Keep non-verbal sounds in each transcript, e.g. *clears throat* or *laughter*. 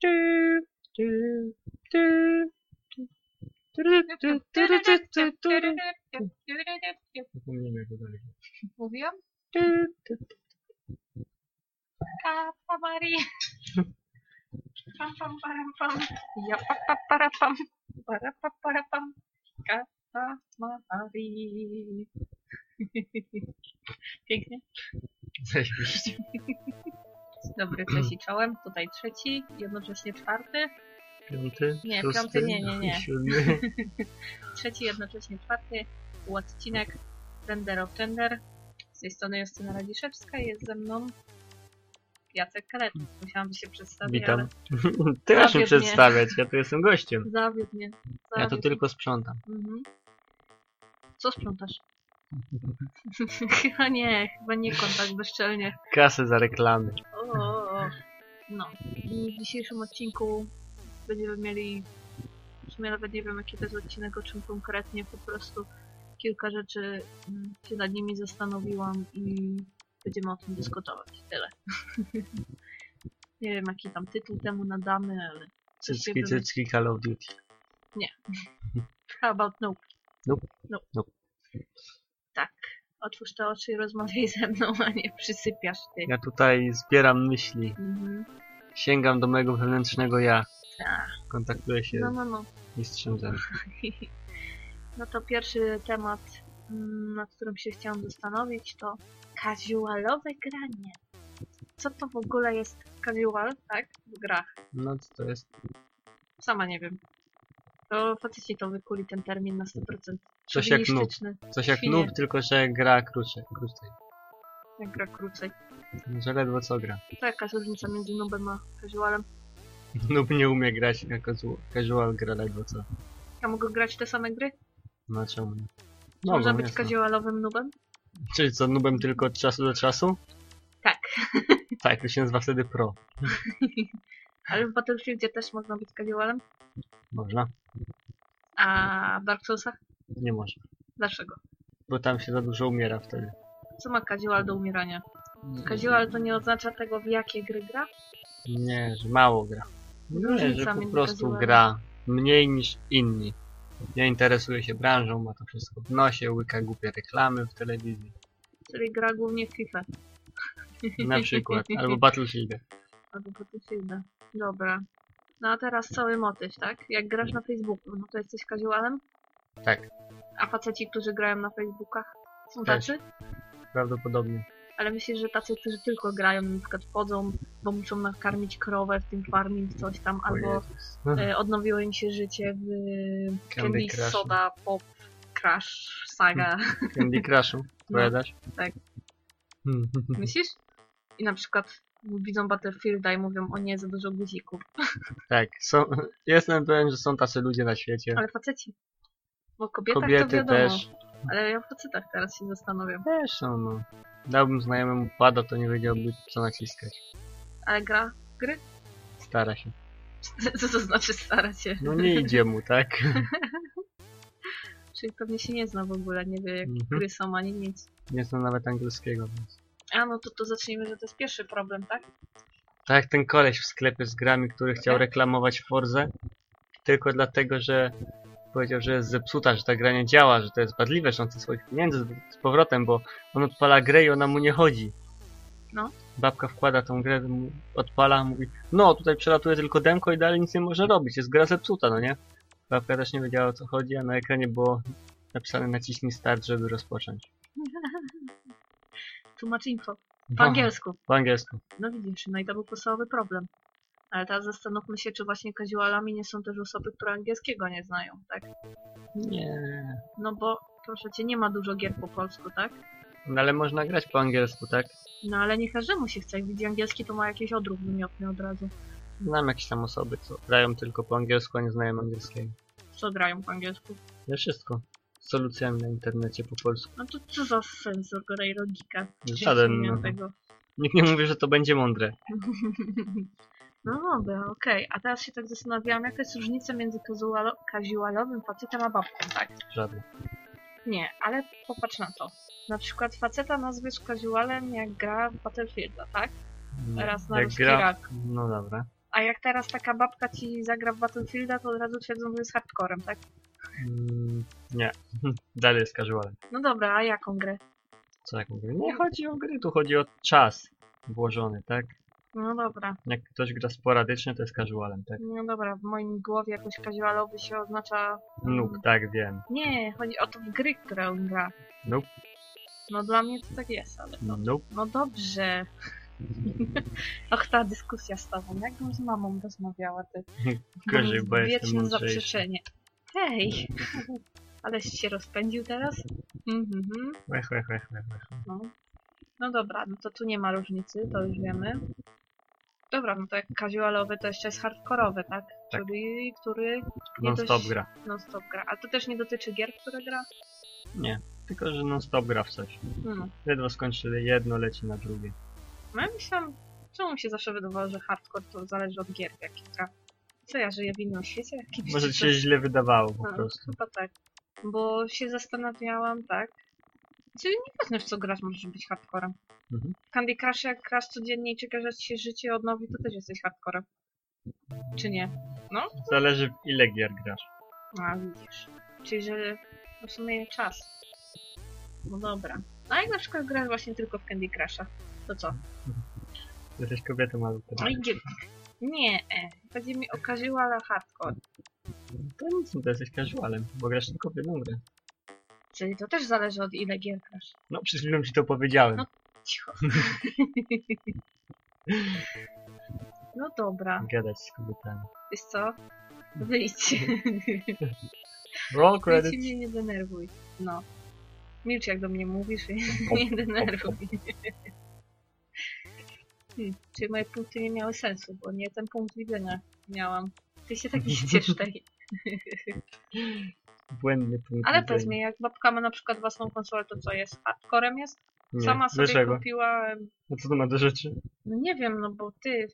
Tu, tu, tu, tu. Turu, tu, turu, tu, tu, turu. Zapomniałem jak to dalej. Mówiłam? Tu, tu, tu. Kapa Maria. Pam, pam, param, pam. Ja pa, pa, para, pam. Para, pa, para, pam. Kapa Maria. Pięknie. Zajebiście. Dobry, cześć i czołem. Tutaj trzeci, jednocześnie czwarty. Piąty, Nie, szósty, piąty nie, nie, nie. siódmy. *laughs* Trzeci, jednocześnie czwarty. Był odcinek Gender of Gender. Z tej strony Justyna Radziszewska. Jest ze mną Jacek Kalet. Musiałam się przedstawić, Witam. ale *laughs* Ty masz mnie. przedstawiać, ja tu jestem gościem. zawiódł mnie. Ja to tylko sprzątam. Mhm. Co sprzątasz? Chyba nie, chyba nie kontakt bezczelnie. Kasę za reklamy. O, o, o. No. I w dzisiejszym odcinku będziemy mieli. W sumie nawet nie wiem jaki to jest odcinek, o czym konkretnie, po prostu kilka rzeczy mm, się nad nimi zastanowiłam i będziemy o tym dyskutować. Tyle. *laughs* nie wiem jaki tam tytuł temu nadamy, ale Cycki, cycki, Call of Duty. *laughs* How about nope? Nope. Nope. Nope. Otwórz te oczy i rozmawiaj ze mną, *laughs* a nie przysypiasz ty. Ja tutaj zbieram myśli. Mhm. Sięgam do mojego wewnętrznego ja. Tak. Kontaktuję się No, no, no. z mistrzem zen. *laughs* No to pierwszy temat, mm, nad którym się chciałam zastanowić, to casualowe granie. Co to w ogóle jest casual, tak? W grach. No co to jest? Sama nie wiem. To faceci to wykuli ten termin na 100%. Coś jak noob. Coś jak Świnie. noob, tylko że gra krócej. krócej. Jak gra krócej. Że ledwo co gra. To jaka jest różnica między noobem a casualem? *laughs* Noob nie umie grać, a casual, casual gra ledwo co. Ja mogę grać te same gry? No czemu nie? No, Można być jasne. casualowym noobem? Czyli co, noobem tylko od czasu do czasu? Tak. *laughs* Tak, to się nazywa wtedy pro. *laughs* Ale w Battlefieldzie też można być casualem? Można? A w Dark Soulsach? Nie można. Dlaczego? Bo tam się za dużo umiera wtedy. Co ma casual do umierania? Casual to nie oznacza tego, w jakie gry gra? Nie, że mało gra. Nie, Różnica że po prostu gra mniej niż inni. Nie interesuje się branżą, ma to wszystko w nosie, łyka głupie reklamy w telewizji. Czyli gra głównie w FIFA. Na przykład. *laughs* Albo Battlefield. Albo Battlefielda. Dobra. No a teraz cały motyw, tak? Jak grasz na Facebooku, no to jesteś casualem? Tak, A faceci, którzy grają na Facebookach, są Też. tacy? prawdopodobnie. Ale myślisz, że tacy, którzy tylko grają, na przykład wchodzą, bo muszą nakarmić krowę w tym farming, coś tam, O albo Jezus. e, odnowiło im się życie w Candy Crush. Soda Pop Crash Saga. Candy Crushu, *laughs* powiadasz? tak. Hmm. Myślisz? I na przykład widzą Battlefielda i mówią, o nie, za dużo guzików. tak, są, jestem pewien, że są tacy ludzie na świecie. Ale faceci. Bo kobietach to Kobiety wiadomo. też. Ale ja o facetach teraz się zastanawiam. Też są, no. Dałbym znajomemu pada, to nie wiedziałby co naciskać. Ale gra gry? Stara się. *laughs* Co to znaczy stara się? No nie idzie mu, tak? *laughs* Czyli pewnie się nie zna w ogóle, nie wie jak Mhm. gry są ani nic. Nie znam nawet angielskiego, więc... A no to, to zacznijmy, że to jest pierwszy problem, tak? Tak jak ten koleś w sklepie z grami, który chciał Tak. reklamować Forzę, tylko dlatego, że powiedział, że jest zepsuta, że ta gra nie działa, że to jest wadliwe, że on chce swoich pieniędzy z- z powrotem, bo on odpala grę i ona mu nie chodzi. No. Babka wkłada tą grę, odpala, mówi, no tutaj przelatuje tylko demko i dalej nic nie może robić, jest gra zepsuta, no nie? Babka też nie wiedziała o co chodzi, a na ekranie było napisane naciśnij start, żeby rozpocząć. *laughs* Tłumacz info. Po No, angielsku. Po angielsku. No widzisz, no i to był podstawowy problem. Ale teraz zastanówmy się, czy właśnie casualami nie są też osoby, które angielskiego nie znają, tak? Nie. No bo, proszę cię, nie ma dużo gier po polsku, tak? No ale można grać po angielsku, tak? No ale nie każdemu się chce. Jak widzi angielski, to ma jakiś odruch wymiotny od razu. Znam jakieś tam osoby, co grają tylko po angielsku, a nie znają angielskiego. Co grają po angielsku? Ja wszystko. Z solucjami na internecie po polsku. No to co za sens i logika? Żaden, no. tego. Nikt nie mówi, że to będzie mądre. *laughs* No dobra, okej. A teraz się tak zastanawiałam, jaka jest różnica między casualo- casualowym facetem a babką, tak? Żaden. Nie, ale popatrz na to. Na przykład faceta nazwiesz casualem, jak gra w Battlefielda, tak? Raz na Jak ruski gra... rak. No dobra. A jak teraz taka babka ci zagra w Battlefielda, to od razu twierdzą, że jest hardcorem, tak? Mm, nie. *laughs* Dalej jest casualem. No dobra, a jaką grę? Co jak mówię? Nie chodzi o gry, tu chodzi o czas włożony, tak? No dobra, Jak ktoś gra sporadycznie, to jest casualem, tak? no dobra, w moim głowie jakoś casualowy się oznacza... Nuk, tak, wiem. Nie, chodzi o to w gry, które on gra. Nope. No dla mnie to tak jest, ale no, Nope. no dobrze. *laughs* Och, ta dyskusja z tobą, jakbym z mamą rozmawiała, ty. *laughs* Gorzej, bo jestem Wieczne mądrzejszy. zaprzeczenie. Hej! *laughs* Aleś się rozpędził teraz? Mhm, mhm. Łech, łech, łech, łech, łech. no. no dobra, no to tu nie ma różnicy, to już wiemy. Dobra, no to jak casualowy to jeszcze jest hardkorowy, tak? Tak. Czyli który Non dość- stop gra. non-stop gra. A to też nie dotyczy gier, które gra? Nie. Tylko, że non stop gra w coś. Hmm. Ledwo skończy jedno, leci na drugie. No ja myślałam, czemu mi się zawsze wydawało, że hardcore to zależy od gier, w jakich gra. Co ja żyję w innym świecie jakimś? Może ci coś? się źle wydawało po No, prostu. Chyba tak. Bo się zastanawiałam, tak. Czyli nieważne w co grasz, możesz być hardcorem. Mhm. Candy Crush jak grasz codziennie i czekasz, aż ci się życie odnowi, to też jesteś hardcorem. Czy nie? Zależy w ile gier grasz. A widzisz. Czyli, że w sumie czas. No dobra. A jak na przykład grasz właśnie tylko w Candy Crusha, to co? Jesteś kobietą albo No i gdzie? Nie, e. Chodzi mi o casual hardcore. To nic, no to jesteś casualem, bo grasz tylko w jedną grę. Czyli to też zależy od ile gier grasz. No, przed chwilą ci to powiedziałem. No. Cicho. *laughs* No dobra. Gadać z kobietami. Wiesz co? Wyjdź. *laughs* Roll credits. mnie nie denerwuj. No. Milcz jak do mnie mówisz i nie denerwuj. Hmm, czyli moje punkty nie miały sensu, bo nie ten punkt widzenia miałam. Ty się tak nie ciesz tej. Błędny punkt Ale widzenia. mi, jak babka ma na przykład własną konsolę, to co jest? Hardcorem jest? Nie. Sama sobie Dlaczego? kupiła... No co to ma do rzeczy? No nie wiem, no bo ty...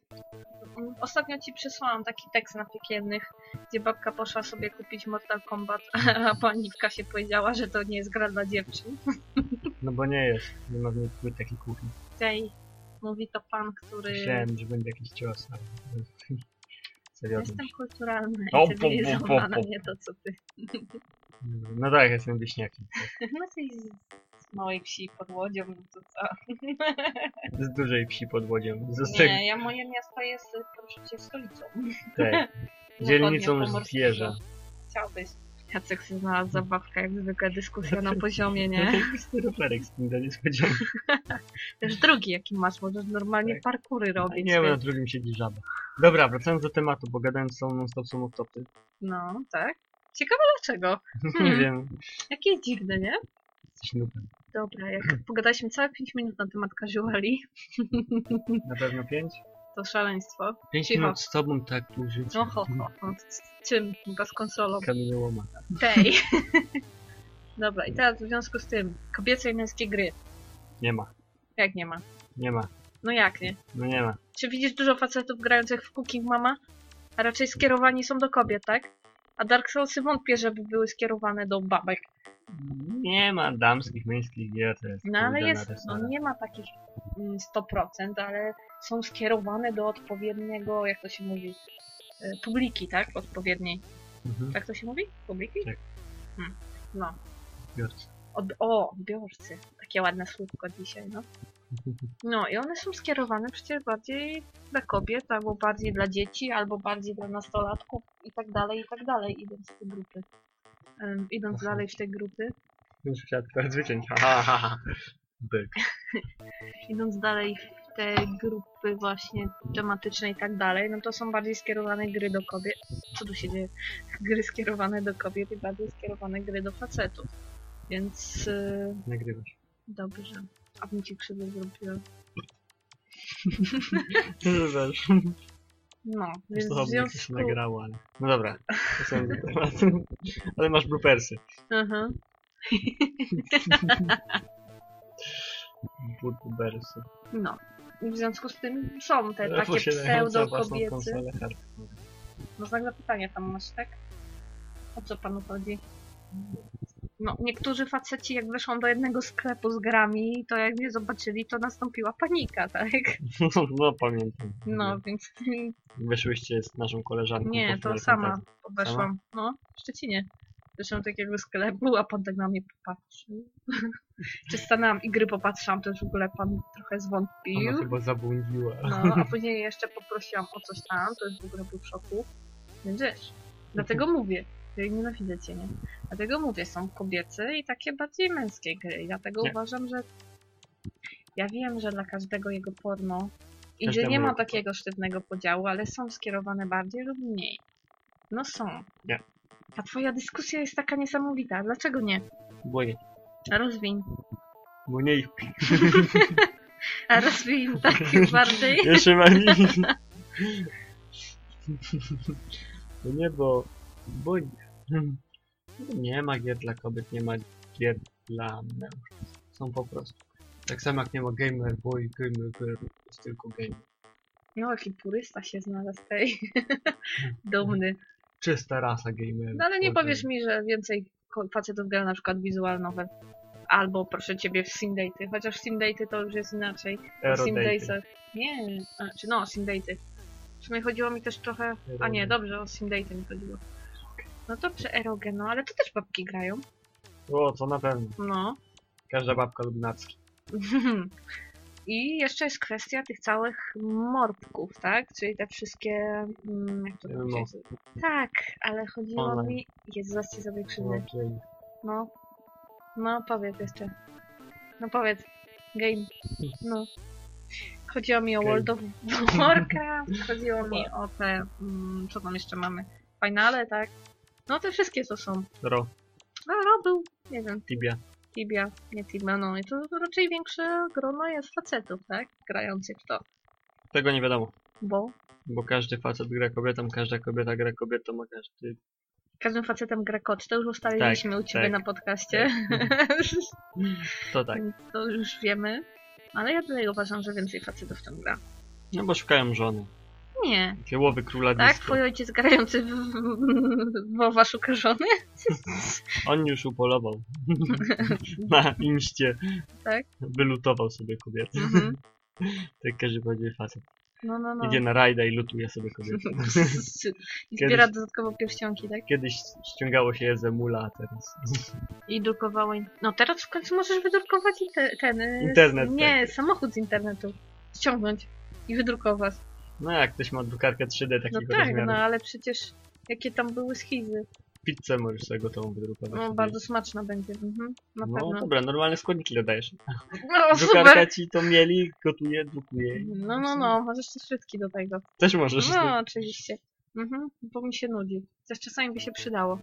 Ostatnio ci przysłałam taki tekst na piekielnych, gdzie babka poszła sobie kupić Mortal Kombat, *laughs* a pani w kasie powiedziała, że to nie jest gra dla dziewczyn. No bo nie jest. Nie ma w niej płytek i kuchni. Tej mówi to pan, który... Myślałem, że będzie jakiś cios, ale... Zawiodłem Jestem kulturalna O, i po, cywilizowana, po, po. nie to co ty. *laughs* No tak, jestem wieśniakiem. *laughs* No ty z z małej wsi pod łodzią, no to co? *laughs* Z dużej wsi pod łodzią. Z. Nie, ja moje miasto jest, proszę cię, stolicą. Tak. Dzielnicą Zachodniopomorskiego. zwierza. Chciałbyś. Jacek sobie znalazł zabawkę, jak zwykle dyskusja na poziomie, No nie? to jest steroferek z tym do niespodzianki. *laughs* Też drugi jaki masz, możesz normalnie Tak. parkury robić. Nie, bo na drugim siedzi żaba. Dobra, wracając do tematu, bo gadałem z tą non-stop są off-topy. No, tak. Ciekawe dlaczego. *laughs* Nie Hmm. wiem, Jakie dziwne, nie? jesteś nubem. Dobra, jak pogadaliśmy całe 5 minut na temat casuali, Na pewno pięć? To szaleństwo. 5 Cicho. minut z tobą tak życie. No ho, ho, ho. Z czym? Chyba z konsolą. Kamieniołoma. Tej. *laughs* Dobra, i teraz w związku z tym, kobiece i męskie gry. Nie ma. Jak nie ma? Nie ma. No jak nie? No nie ma. Czy widzisz dużo facetów grających w Cooking Mama? A raczej skierowani są do kobiet, tak? A Dark Soulsy wątpię, żeby były skierowane do babek. Nie ma damskich, męskich gier, to jest No ale kurde jest, no nie ma takich mm, 100%, ale są skierowane do odpowiedniego, jak to się mówi, y, publiki, tak? Odpowiedniej. Mhm. Tak to się mówi? Publiki? Tak. Hmm. No. Biorcy. Od, o, odbiorcy. Takie ładne słówko dzisiaj, no. No i one są skierowane przecież bardziej dla kobiet, albo bardziej dla dzieci, albo bardziej dla nastolatków i tak dalej, i tak dalej, idąc w te grupy. Em, idąc Aha. dalej w te grupy, Już ha, ha, ha. Byk. *laughs* idąc dalej w te grupy właśnie tematyczne i tak dalej, no to są bardziej skierowane gry do kobiet. Co tu się dzieje? *laughs* Gry skierowane do kobiet i bardziej skierowane gry do facetów. Więc yy, Nagrywasz. dobrze. A bym ci krzywdę zrobiła. Zobacz. No, więc To w związku... się nagrało, ale... No dobra. To są. Ale masz bloopersy. Aha. *laughs* Bloopersy. No. I w związku z tym są te takie konsolę hardcore. No znak zapytania tam masz, tak? O co panu chodzi? No, niektórzy faceci jak weszłam do jednego sklepu z grami, to jak mnie zobaczyli, to nastąpiła panika, tak? *laughs* No pamiętam. No, więc Wyszłyście z naszą koleżanką. nie, to sama weszłam. No, w Szczecinie. Weszłam do takiego sklepu, a pan tak na mnie popatrzył. *laughs* Czy stanęłam i gry popatrzyłam, to już w ogóle pan trochę zwątpił. Ona chyba zabłądziła. No, a później jeszcze poprosiłam o coś tam, to już w ogóle był w szoku. Więc wiesz, dlatego mówię, że nienawidzę cię, nie? Dlatego mówię, są kobiece i takie bardziej męskie gry. Dlatego Nie. uważam, że ja wiem, że dla każdego jego porno i że nie ma takiego sztywnego podziału, ale są skierowane bardziej lub mniej. No są. Nie. A twoja dyskusja jest taka niesamowita. Dlaczego nie? Bo nie. Rozwiń. Bo nie ich. *laughs* A rozwiń tak *laughs* bardziej. Jeszcze ma nie. No nie, bo... Bo nie. Nie ma gier dla kobiet, nie ma gier dla mężczyzn. Są po prostu. Tak samo jak nie ma gamer boy, gamer girl, jest tylko gamer. No, jaki purysta się znalazł tej. *laughs* Dumny. Czysta rasa gamer. No ale nie powiesz mi, że więcej facetów gra na przykład wizualnowe. Albo proszę ciebie w Simdaty, chociaż Simdaty to już jest inaczej. O Simdatesach. Nie, czy no, Simdaty. W sumie chodziło mi też trochę... A nie, dobrze, o Simdaty mi chodziło. No to przy Erogen, no ale to też babki grają. O, to na pewno. No. Każda babka lubi nacki. *laughs* I jeszcze jest kwestia tych całych morbków, tak? Czyli te wszystkie... Mm, jak to powiedzieć? Tak, ale chodziło Online. mi... Jezu, zaraz ci sobie krzywdę. Okej. No. No, powiedz jeszcze. No powiedz. Game. No. Chodziło mi o Game. World of Warcraft, chodziło mi o te, mm, co tam jeszcze mamy, finale, tak? No te wszystkie to są. Ro, No, no był, nie wiem, Tibia. Tibia, nie Tibia, no i to raczej większe grono jest facetów, tak? Grających w to. Tego nie wiadomo. Bo Bo każdy facet gra kobietą, każda kobieta gra kobietą, a każdy... każdym facetem gra kot. To już ustaliliśmy u ciebie tak, na podcaście. *laughs* To tak. To już wiemy. Ale ja tutaj uważam, że więcej facetów w tym gra. No bo szukają żony. Nie, Takie łowy króla Tak, disco. twój ojciec grający w, w WoWa żony? *laughs* On już upolował. *laughs* Na inście. Tak. Wylutował sobie kobiety. Mhm. *laughs* Tak każdy powiedział facet. No, no, no. Idzie na rajda i lutuje sobie kobiety. I zbiera dodatkowo pierścionki, tak? Kiedyś ściągało się je ze mula, a teraz... I drukowało. in- No teraz w końcu możesz wydrukować inter- ten. y, Internet, Nie, samochód z internetu. Ściągnąć i wydrukować. No jak ktoś ma drukarkę 3D No takiego tak, rozmiaru. no ale przecież jakie tam były schizy. Pizzę możesz sobie gotową wydrukować. No sobie. bardzo smaczna będzie. Mhm, na No pewno. dobra, normalne składniki dodajesz. *laughs* No Drukarka super. ci to mieli, gotuje, drukuje. No, no, no, możesz też frytki do tego. Też możesz. No, oczywiście. Mhm, bo mi się nudzi. Też czasami by się przydało.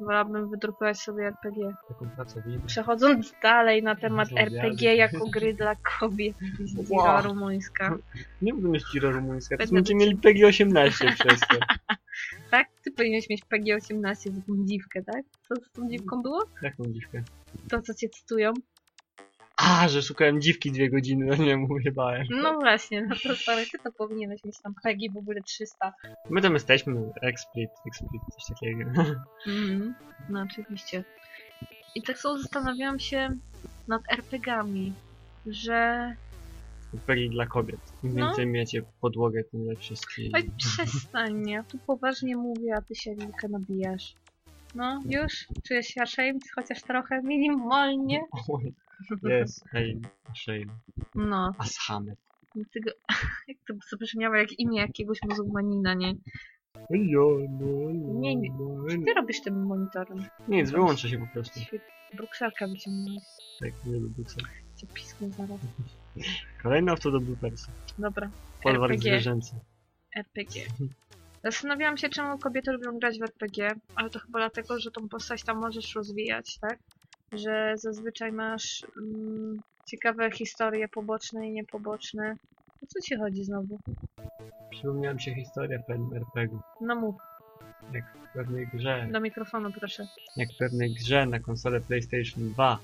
Wolałabym wydrukować sobie RPG. Taką pracę widzę. Przechodząc dalej na temat Złodziady. RPG jako gry dla kobiet. Zira Wow. rumuńska. Nie mogę mieć Cira rumuńska. To Będę będziemy mieli PG-18 *laughs* przez to. Tak? Ty powinieneś mieć PG-18 z tą dziwkę, tak? Co z tą dziwką było? Jaką dziwkę? To, co cię cytują? A, że szukałem dziwki dwie godziny, no nie mówię, bałem. No właśnie, no to stary, ty to powinieneś mieć tam PG w ogóle 300. My tam jesteśmy, Explit, Explit, coś takiego. *laughs* Mhm, no oczywiście. I tak sobie zastanawiałam się nad RPG-ami, że... PG dla kobiet. Im No. więcej miecie podłogę, tym lepsze ci. Oj, *laughs* przestań, ja tu poważnie mówię, a ty się wilkę nabijasz. No, już? Czujesz się ashamed? Chociaż trochę, minimalnie? Oj, Jest, *laughs* hej, shame. No, Ashamed. tego, *laughs* jak to zabrzmiało jak imię jakiegoś muzułmanina, nie? Nie, nie. Co ty robisz tym monitorem? Nic, wyłączę się po prostu. Brukselka wyciągnąłeś. Tak, nie lubię co. Cię pisknę zaraz. *laughs* Kolejny auto do bloopersa. Dobra, Folwark RPG. zwierzęcy. RPG. Zastanawiałam się, czemu kobiety lubią grać w RPG, ale to chyba dlatego, że tą postać tam możesz rozwijać, tak? Że zazwyczaj masz mm, ciekawe historie poboczne i niepoboczne. O co ci chodzi znowu? Przypomniała mi się historia pewnym RPG-u. No mów, Jak w pewnej grze, do mikrofonu proszę. jak w pewnej grze na konsolę PlayStation 2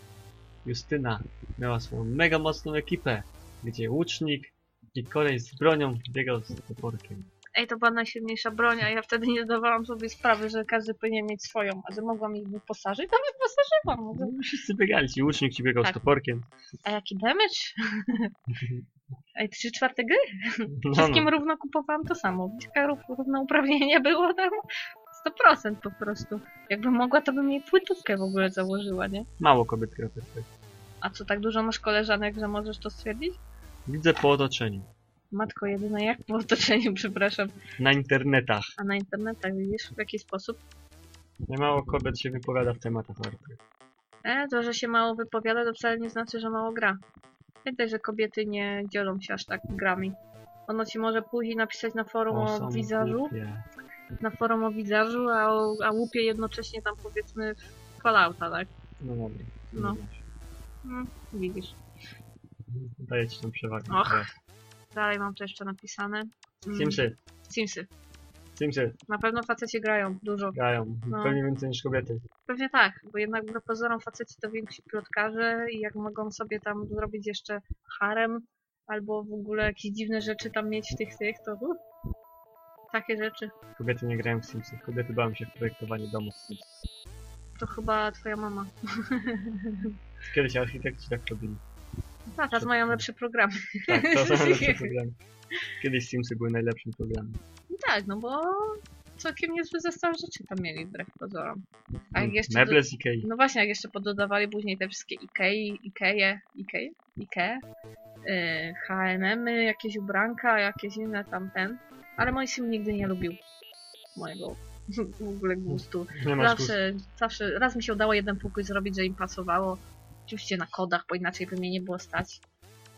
Justyna miała swoją mega mocną ekipę, gdzie łucznik i koleś z bronią biegał z toporkiem. Ej, to była najsilniejsza broń, a ja wtedy nie zdawałam sobie sprawy, że każdy powinien mieć swoją, a że mogłam ich wyposażyć, to wyposażyłam. No, wszyscy biegali ci, łucznik ci biegał Tak. z toporkiem. A jaki damage? *laughs* Ej, trzy czwarte gry? No, Wszystkim no. równo kupowałam to samo. Taka rów- równe uprawnienie było tam 100% po prostu. Jakbym mogła, to bym jej płytówkę w ogóle założyła, nie? Mało kobiet gra. A co, tak dużo masz koleżanek, że możesz to stwierdzić? Widzę po otoczeniu. Matko jedyne, jak po otoczeniu, *laughs* przepraszam. Na internetach. A na internetach widzisz, w jaki sposób? Niemało kobiet się wypowiada w tematach Arty. E, to, że się mało wypowiada, to wcale nie znaczy, że mało gra. Pamiętaj, że kobiety nie dzielą się aż tak grami. Ono ci może później napisać na forum o, są głupie. na forum o wizerzu, a, o- a łupie jednocześnie tam powiedzmy w Fallouta, tak? No dobra. No. Mm, widzisz. Daję ci tą przewagę. Och. Teraz. Dalej mam to jeszcze napisane. Mm, Simsy. Simsy. Simsy Na pewno faceci grają dużo. grają. No. Pewnie więcej niż kobiety. Pewnie tak, bo jednak do pozorom faceci to więksi plotkarze i jak mogą sobie tam zrobić jeszcze harem albo w ogóle jakieś dziwne rzeczy tam mieć w tych tych, to uff, takie rzeczy. Kobiety nie grają w Simsy. Kobiety bawią się w projektowanie Sims. To chyba twoja mama. *laughs* Kiedyś architekci tak robili. A, teraz mają lepsze programy. Tak, to są *laughs* lepsze programy. Kiedyś Simsy były najlepszym programem. tak, no bo całkiem niezły zestaw rzeczy tam mieli wbrew pozorom. A jak jeszcze. Meble z Ikei. No właśnie, jak jeszcze pododawali później te wszystkie Ikei, Ikeje, Ikei, Ikea, yy, H&M, jakieś ubranka, jakieś inne tamten. Ale mój sim nigdy nie lubił mojego *laughs* w ogóle gustu. Nie. Zawsze, zawsze, raz mi się udało jeden pokój zrobić, że im pasowało. Oczywiście na kodach, bo inaczej by mnie nie było stać.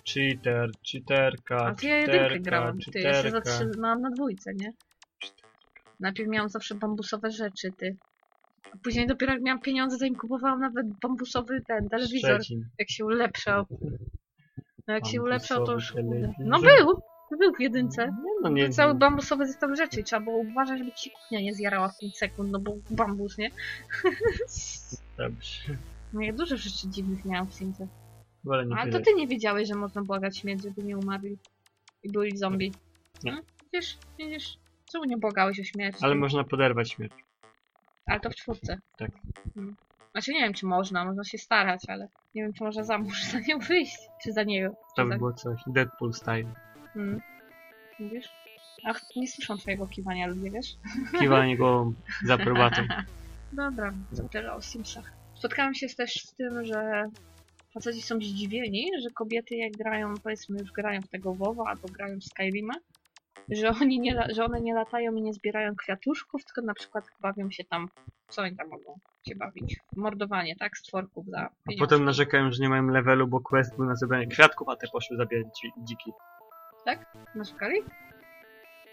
Cheater, cheaterka, A to ja jedynkę grałam. Ty, jeszcze cheaterka. zatrzymałam na dwójce, nie? Najpierw miałam zawsze bambusowe rzeczy, ty. A później dopiero jak miałam pieniądze, to im kupowałam nawet bambusowy ten telewizor, Szczecin. jak się ulepszał. No jak się ulepszał, to już... Bambusowy. No był! Był w jedynce. No nie, To cały bambusowy zestaw rzeczy. Trzeba było uważać, żeby ci kuchnia nie zjarała w 5 sekund, no bo bambus, nie? Dobrze. No ja dużo rzeczy dziwnych miałam w nie Ale to ty nie wiedziałeś, że można błagać śmierć, żeby nie umarli. I byli zombie. Nie. No, widzisz, widzisz. Czemu nie błagałeś o śmierć? Ale można poderwać śmierć. Ale to w czwórce. Tak. Mm. Znaczy nie wiem, czy można, można się starać, ale nie wiem, czy można za mąż za nią wyjść, czy za niego. To by za... było coś. Deadpool style. Mm. Widzisz? Ach, nie słyszą twojego kiwania ludzie, wiesz? Kiwanie *laughs* głową z aprobatą. Dobra, to tyle o Simsach. Spotkałam się też z tym, że faceci są zdziwieni, że kobiety jak grają, powiedzmy już grają w tego WoWa albo grają w Skyrima, że, oni nie, że one nie latają i nie zbierają kwiatuszków, tylko na przykład bawią się tam, co oni tam mogą się bawić? Mordowanie, tak? Stworków za A pieniądze. potem narzekają, że nie mają levelu, bo quest był na zebranie kwiatków, a te poszły zabierać dzi- dziki. Narzekali?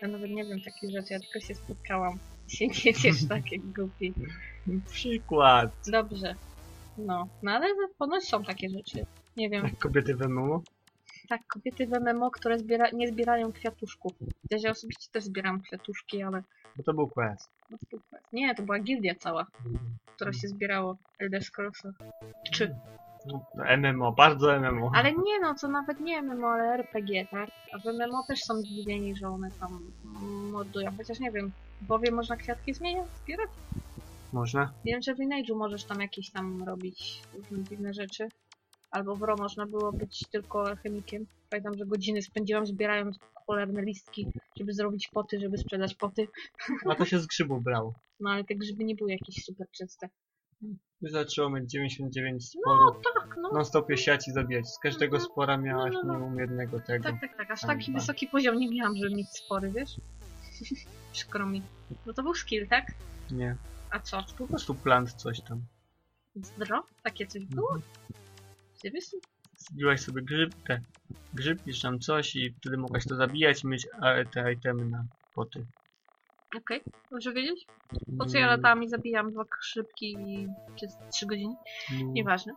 Ja nawet nie wiem takich rzeczy, ja tylko się spotkałam. Się *laughs* nie ciesz takie głupi. Przykład. Dobrze. No, no ale ponoć są takie rzeczy. Nie wiem, Jak kobiety we MMO? tak, kobiety w MMO, które zbiera, nie zbierają kwiatuszków. Ja osobiście też zbieram kwiatuszki, ale... Bo to był quest. no to- Nie, to była gildia cała, która się zbierało Elder Scrolls'a. Czy? MMO, bardzo MMO. Ale nie no, to nawet nie MMO, ale RPG, tak? A w MMO też są zdziwieni, że one tam mordują. Chociaż nie wiem, w Bowie można kwiatki zmieniać, zbierać? Można? Wiem, że w Lineage'u możesz tam jakieś tam robić różne dziwne rzeczy. Albo w RO można było być tylko alchemikiem. Pamiętam, że godziny spędziłam zbierając cholerne listki, żeby zrobić poty, żeby sprzedać poty. A to się z grzybów brało. No ale te grzyby nie były jakieś super czyste. Wystarczyło mieć 99 No sporów. tak, no. Non stopie siać i zabijać. Z każdego Mhm. spora miałaś No, no, no. minimum jednego tego. Tak, tak, tak. Aż taki wysoki poziom nie miałam, żeby mieć spory, wiesz? *laughs* Przykro mi. No to był skill, tak? Nie. A co? Po prostu plant coś tam. Zdro? Takie coś było? Seriously? Zbiłaś sobie grzyb, te grzybki czy tam coś i wtedy mogłaś to zabijać i mieć a, te itemy na poty. Okej, dobrze wiedzieć? Po co ja Mm, latałam i zabijam dwa szybki i przez 3 godziny? no, Nieważne.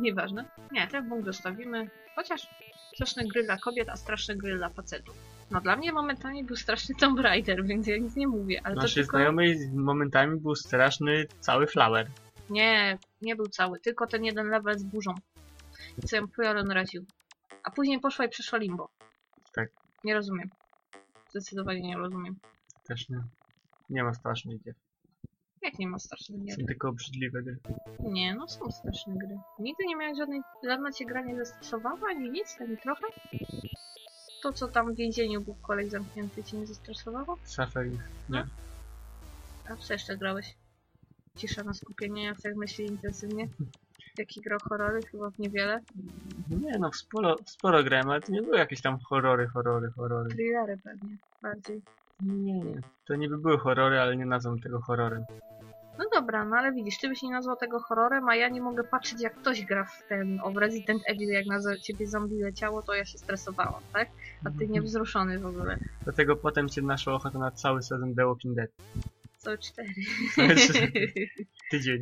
Nieważne. Nie, ten punkt zostawimy. Chociaż straszne gry dla kobiet, a straszne gry dla facetów. No dla mnie momentalnie był straszny Tomb Raider, więc ja nic nie mówię, ale to Naszej tylko... znajomej momentami był straszny cały flower. Nie, nie był cały, tylko ten jeden level z burzą. Co ją Pioron raził. A później poszła i przeszła limbo. Tak. Nie rozumiem. Zdecydowanie nie rozumiem. Nie. Nie ma strasznych gier. Jak nie ma strasznych gier? Są tylko obrzydliwe gry. Nie, no są straszne gry. Nigdy nie miałeś żadnej... Żadna cię gra nie zestresowała, ani nic, ani trochę? To, co tam w więzieniu był kolej zamknięty, cię nie zestresowało? Suffering. Nie. A w co jeszcze grałeś? Cisza na skupienie, jak tak myśli intensywnie. *laughs* Jaki grał horrory? Chyba w niewiele. Nie no, sporo, sporo grałem, ale to nie były jakieś tam horrory, horrory, horrory. Thrillery pewnie, bardziej. Nie, nie. To niby były horrory, ale nie nazwą tego horrorem. No dobra, no ale widzisz, ty byś nie nazwał tego horrorem, a ja nie mogę patrzeć jak ktoś gra w ten, o w Resident Evil, jak na ciebie zombie leciało, to ja się stresowałam, tak? A ty nie wzruszony w ogóle. Dlatego potem cię naszła ochota na cały sezon The Walking Dead. Co *laughs* cztery. Tydzień.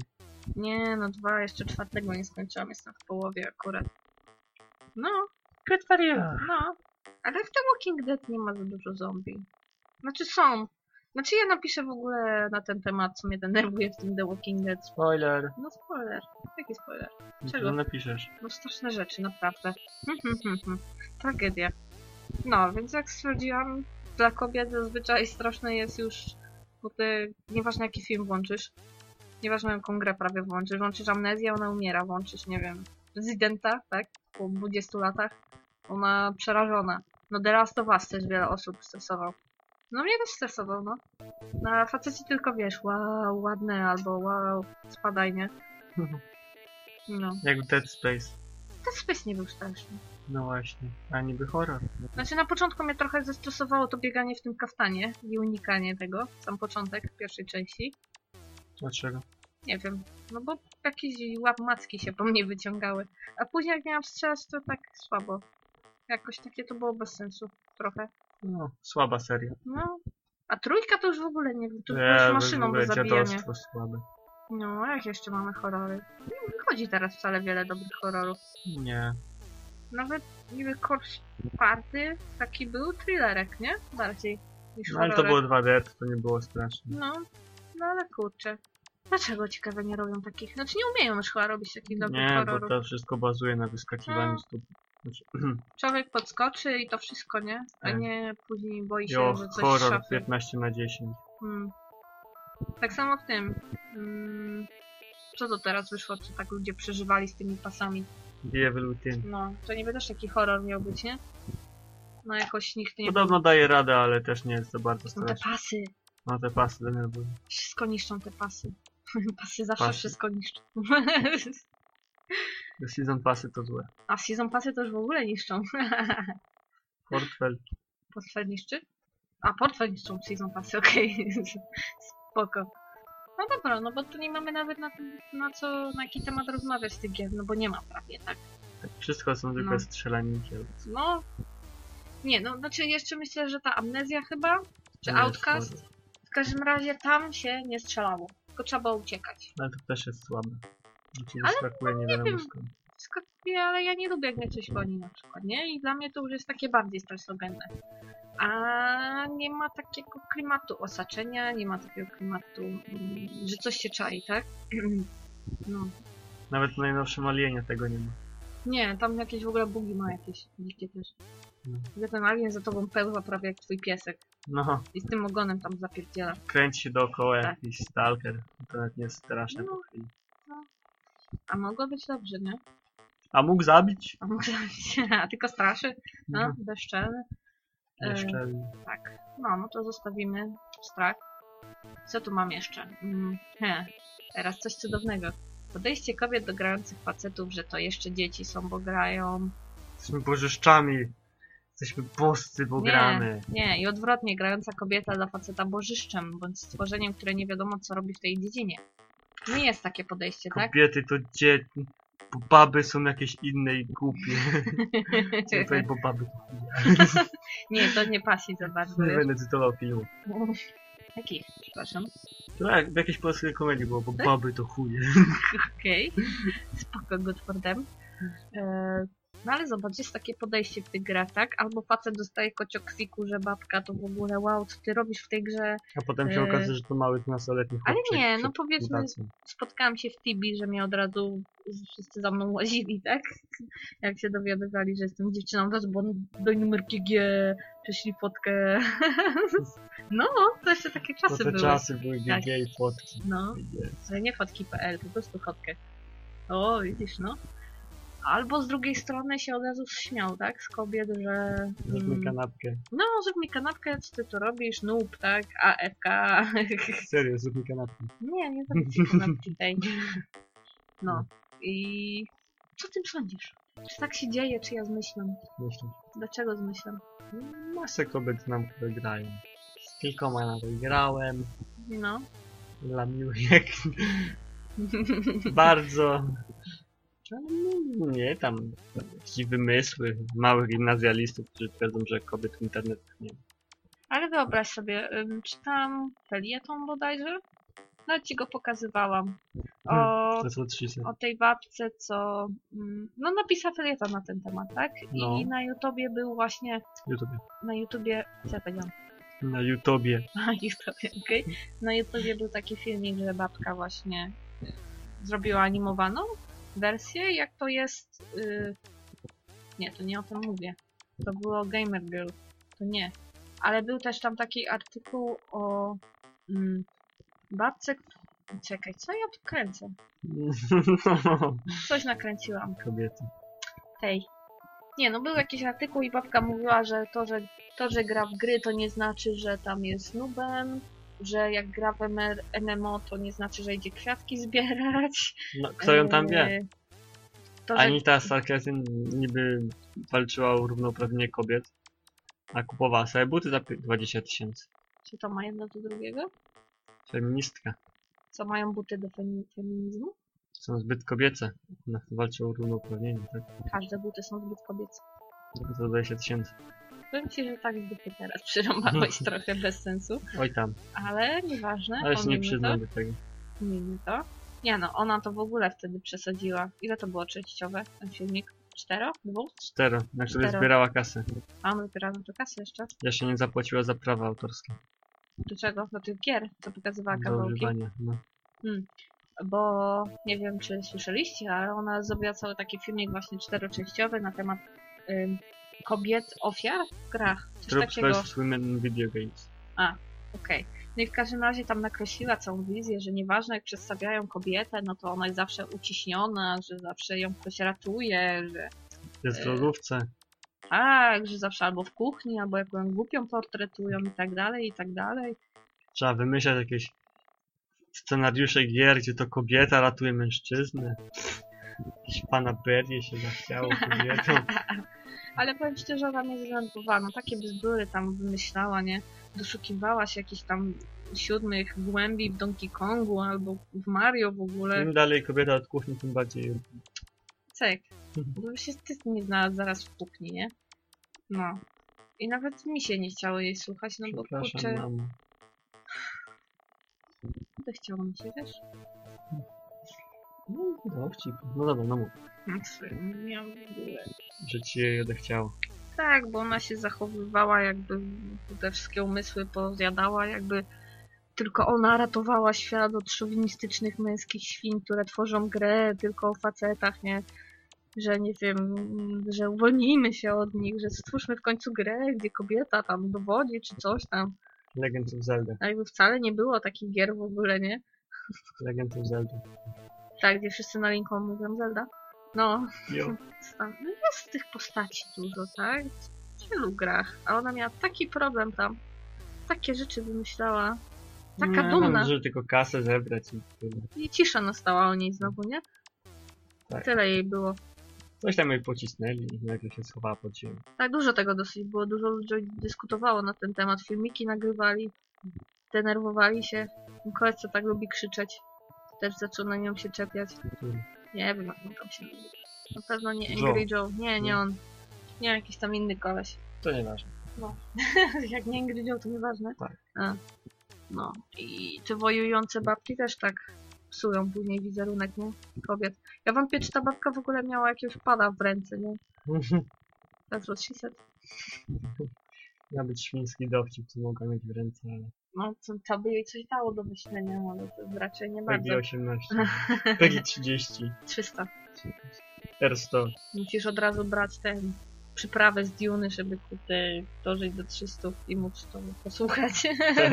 nie, no dwa, jeszcze czwartego nie skończyłam, jestem w połowie akurat. No, you. no. Ale w The Walking Dead nie ma za dużo zombie. Znaczy są. Znaczy ja napiszę w ogóle na ten temat, co mnie denerwuje w tym The Walking Dead. Spoiler. No spoiler. Jaki spoiler? Co Czego? napiszesz? No straszne rzeczy, naprawdę. Tragedia. No, więc jak stwierdziłam, dla kobiet zazwyczaj straszne jest już, bo ty, nieważne jaki film włączysz, nieważne jaką grę prawie włączysz, włączysz amnezję, ona umiera, włączysz, nie wiem, Residenta, tak, po 20 latach, ona przerażona. No The Last of Us też wiele osób stresował. No mnie też stresował, no. Na faceci tylko wiesz, wow, ładne, albo wow, spadaj, nie? No. *laughs* Jak Dead Space. Ten Space nie był straszny. No właśnie. A niby horror. Znaczy na początku mnie trochę zestresowało to bieganie w tym kaftanie i unikanie tego, sam początek pierwszej części. Dlaczego? Nie wiem, no bo jakieś łap macki się po mnie wyciągały. A później jak miałam strzelać to tak słabo. Jakoś takie to było bez sensu. Trochę. No, słaba seria. No. A trójka to już w ogóle nie wiem, to już maszyną do zabijania. słabe. No, jak jeszcze mamy horrory? Nie wychodzi teraz wcale wiele dobrych horrorów. Nie. Nawet niby Corpse Party taki był thrillerek, nie? Bardziej niż No ale to było 2D, to nie było straszne. No, no ale kurczę. Dlaczego ciekawe nie robią takich? Znaczy nie umieją już chyba robić takich dobrych Nie, bo horrorów. to wszystko bazuje na wyskakiwaniu No. stóp. Znaczy, Człowiek podskoczy i to wszystko, nie? A Tak. nie później boi się, jo, że coś z horror szafy. 15 na 10. Hmm. Tak samo w tym. Mm, co to teraz wyszło, co tak ludzie przeżywali z tymi pasami? The Evil Within. No, to niby też taki horror miał być, nie? No jakoś nikt nie... Podobno daje radę, ale też nie jest to bardzo No te straszne. pasy! No te pasy denerwują. Wszystko niszczą te pasy. *laughs* Pasy zawsze Pasy. wszystko niszczą. *laughs* Season pasy to złe. A season pasy to już w ogóle niszczą. *laughs* Portfel. Portfel niszczy? A, portfel niszczą season passy, okej. *laughs* Spoko. No dobra, no bo tu nie mamy nawet na, na co, na jaki temat rozmawiać z tych gier, no bo nie ma prawie, tak? Tak, wszystko są tylko No. strzelaninki. No. Nie, no znaczy jeszcze myślę, że ta amnezja chyba, czy jest outcast, w każdym razie tam się nie strzelało, tylko trzeba było uciekać. Ale to też jest słabe. Ale wyskakuje nie wiadomo wiem. skąd. Skakuje, ale ja nie lubię jak mnie coś goni na przykład, nie? I dla mnie to już jest takie bardziej stresogenne. A nie ma takiego klimatu osaczenia, nie ma takiego klimatu, mm, że coś się czai, tak? *clears throat* No. Nawet w najnowszym Alienie tego nie ma. Nie, tam jakieś w ogóle bugi ma jakieś dzikie też. No. Ten alien za tobą pełza prawie jak twój piesek. No, I z tym ogonem tam zapierdziela. kręci się dookoła Tak. jakiś stalker. To nawet nie jest straszne No. po chwili. A mogło być dobrze, nie? A mógł zabić? A mógł zabić. *laughs* A tylko straszy. No, No. bezczelny. E, Jeszcze. Tak. No, no to zostawimy strach. Co tu mam jeszcze? Mm, he, teraz coś cudownego. Podejście kobiet do grających facetów, że to jeszcze dzieci są, bo grają. Jesteśmy bożyszczami. Jesteśmy boscy, bo Nie. gramy. Nie, i odwrotnie, grająca kobieta dla faceta bożyszczem, bądź stworzeniem, które nie wiadomo co robi w tej dziedzinie. Nie jest takie podejście, tak? Kobiety to dzieci. Baby są jakieś inne i głupie. *laughs* Tutaj, bo baby to chuje. *laughs* nie, to nie pasi za bardzo. Nie wiesz. będę cytował filmu. Jakich? Przepraszam. To jak w jakiejś polskiej komedii było, bo Tak? baby to chuje. Okej, spoko, good for them. E, no ale zobacz, jest takie podejście w tych grach, tak? Albo facet dostaje kociokwiku, że babka to w ogóle wow, co ty robisz w tej grze? A potem się E, okazuje, że to mały 12-letni ale nie, no powiedzmy- mutacją. Spotkałam się w Tibi, że mnie od razu wszyscy za mną łazili, tak? *laughs* Jak się dowiadywali, że jestem dziewczyną, to bo do numerki G, wyślij fotkę. *laughs* no, to jeszcze takie To czasy te były. czasy były Tak. GG i fotki. No, ale nie fotki.pl, po prostu fotkę. O, widzisz, no. Albo z drugiej strony się od razu śmiał, tak? Z kobiet, że... Zrób mi mm, kanapkę. No, zrób mi kanapkę, co ty to robisz? Noob, tak? AFK. *laughs* Serio, zrób mi kanapkę. nie, nie zrobię ci *laughs* kanapki tej. No. I... Co ty sądzisz? Czy tak się dzieje, czy ja zmyślam? Myślę. Dlaczego zmyślam? Masę kobiet znam, które grają. Z kilkoma nawet grałem. No. Dla miłych. *laughs* Bardzo. Ale no, nie tam jakieś wymysły małych gimnazjalistów, którzy twierdzą, że kobiet w internetach nie ma. Ale wyobraź sobie, ym, czytam felieton bodajże? Nawet ci go pokazywałam. O, To 300. o tej babce, co mm, no napisała felieton na ten temat, tak? No. I na YouTubie był właśnie, YouTube. na YouTubie, co ja powiedziałam? Na YouTubie. *laughs* Na YouTubie, okej. Na YouTubie był taki filmik, że babka właśnie y, zrobiła animowaną wersję, jak to jest... Y... Nie, to nie o tym mówię. To było Gamer Girl. To nie. Ale był też tam taki artykuł o mm, babce... Czekaj, co ja tu kręcę? *laughs* Coś nakręciłam. Kobiety. Tej. Nie, no był jakiś artykuł i babka mówiła, że to, że to, że gra w gry, to nie znaczy, że tam jest nubem, że jak gra w MMO, to nie znaczy, że idzie kwiatki zbierać. No, kto ją tam wie? Eee, To, że... Anita Sarkeesian niby walczyła o równouprawnienie kobiet, a kupowała sobie buty za 20 tysięcy. Czy to ma jedno do drugiego? Feministka. Co mają buty do femi feminizmu? Są zbyt kobiece. Ona walczy o równouprawnienie, tak? Każde buty są zbyt kobiece. Tylko za 20 tysięcy. Powiem ci, że tak zbyt teraz *laughs* przyrąbałeś trochę bez sensu, Oj tam. ale nieważne, Ale się nie przyznam do tego. Pomijmy to. Nie no, ona to w ogóle wtedy przesadziła. Ile to było częściowe, ten filmik? Cztero? Dwóch? Cztero. Na które Cztero. zbierała kasę. A my na to kasę jeszcze. Ja się nie zapłaciła za prawa autorskie. Do czego? Do tych gier, co pokazywała Do kawałki. No. Bo nie wiem, czy słyszeliście, ale ona zrobiła cały taki filmik właśnie czteroczęściowy na temat ym, kobiet ofiar w grach. Coś takiego. Women in Video Games. Okej. No i w każdym razie tam nakreśliła całą wizję, że nieważne jak przedstawiają kobietę, no to ona jest zawsze uciśniona, że zawsze ją ktoś ratuje, że Jest w E, lodówce. tak, że zawsze albo w kuchni, albo jakąś głupią portretują i tak dalej, i tak dalej. Trzeba wymyślać jakieś scenariusze gier, gdzie to kobieta ratuje mężczyznę. Jakieś fanaberie się zachciało kobietą. *laughs* Ale powiem szczerze, ona mnie zdenerwowała. No takie bzdury tam wymyślała, nie? Doszukiwała się jakichś tam siódmych głębi w Donkey Kongu albo w Mario w ogóle. Im dalej kobieta od kuchni, tym bardziej. Cek. Bo się ty nie znalazł zaraz w kuchni, nie? No. I nawet mi się nie chciało jej słuchać, no bo kurczę, mamo. to chciało mi się, wiesz? No, dowcip. No dobra, no mów. Co ja w ogóle. Że ci jej odechciało. Tak, bo ona się zachowywała, jakby te wszystkie umysły pozjadała, jakby tylko ona ratowała świat od szowinistycznych męskich świn, które tworzą grę tylko o facetach, nie? Że nie wiem, że uwolnijmy się od nich, że stwórzmy w końcu grę, gdzie kobieta tam dowodzi czy coś tam. Legend of Zelda. A jakby wcale nie było takich gier w ogóle, nie? Legend of Zelda. Tak, gdzie wszyscy na Lincoln mówią Zelda. No, no *laughs* jest tych postaci dużo, tak? W wielu grach. A ona miała taki problem tam. Takie rzeczy wymyślała. Taka nie, dumna. No, że tylko kasę zebrać i tyle. I cisza nastała o niej znowu, nie? Tak. Tyle jej było. Coś tam jej pocisnęli i nagle się schowała pod ziemią. Tak, dużo tego dosyć było. Dużo ludzi dyskutowało na ten temat. Filmiki nagrywali. Denerwowali się. Co tak lubi krzyczeć. Też zaczął na nią się czepiać. Który? Nie wiem, jak on tam się. Na pewno nie. Angry Joe. Nie, nie Nie. on. Nie, jakiś tam inny koleś. To nieważne. *laughs* Jak nie Angry Joe, to nieważne. Tak. A. No. I te wojujące babki też tak psują później wizerunek, nie? Kobiet. Ja wątpię, czy ta babka w ogóle miała jakiegoś pada w ręce, nie? That's what she said. *laughs* Miał być świński dowcip, co mogła mieć w ręce, ale No, to, to by jej coś dało do myślenia, ale to raczej nie bardzo. 18, PG 30, 300. R100. Musisz od razu brać ten przyprawę z Duny, żeby kurde dożyć do 300 i móc to posłuchać. Tak.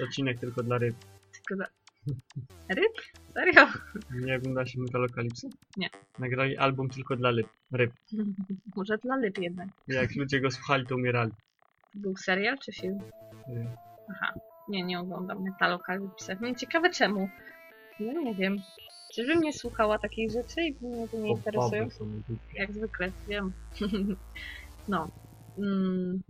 *laughs* Odcinek tylko dla ryb. Tylko za... Ryb? Serio? Nie oglądaliście Metalokalipsy? Nie. Nagrali album tylko dla ryb. ryb. *laughs* Może dla ryb jednak. Jak ludzie go słuchali, to umierali. Był serial czy film? Y, Aha. Nie, nie oglądam Metalokalipsy. No ciekawe czemu. No nie wiem. Czyżbym nie słuchała takich rzeczy i mnie to nie głupie. Jak zwykle, wiem. *laughs* no. Mm.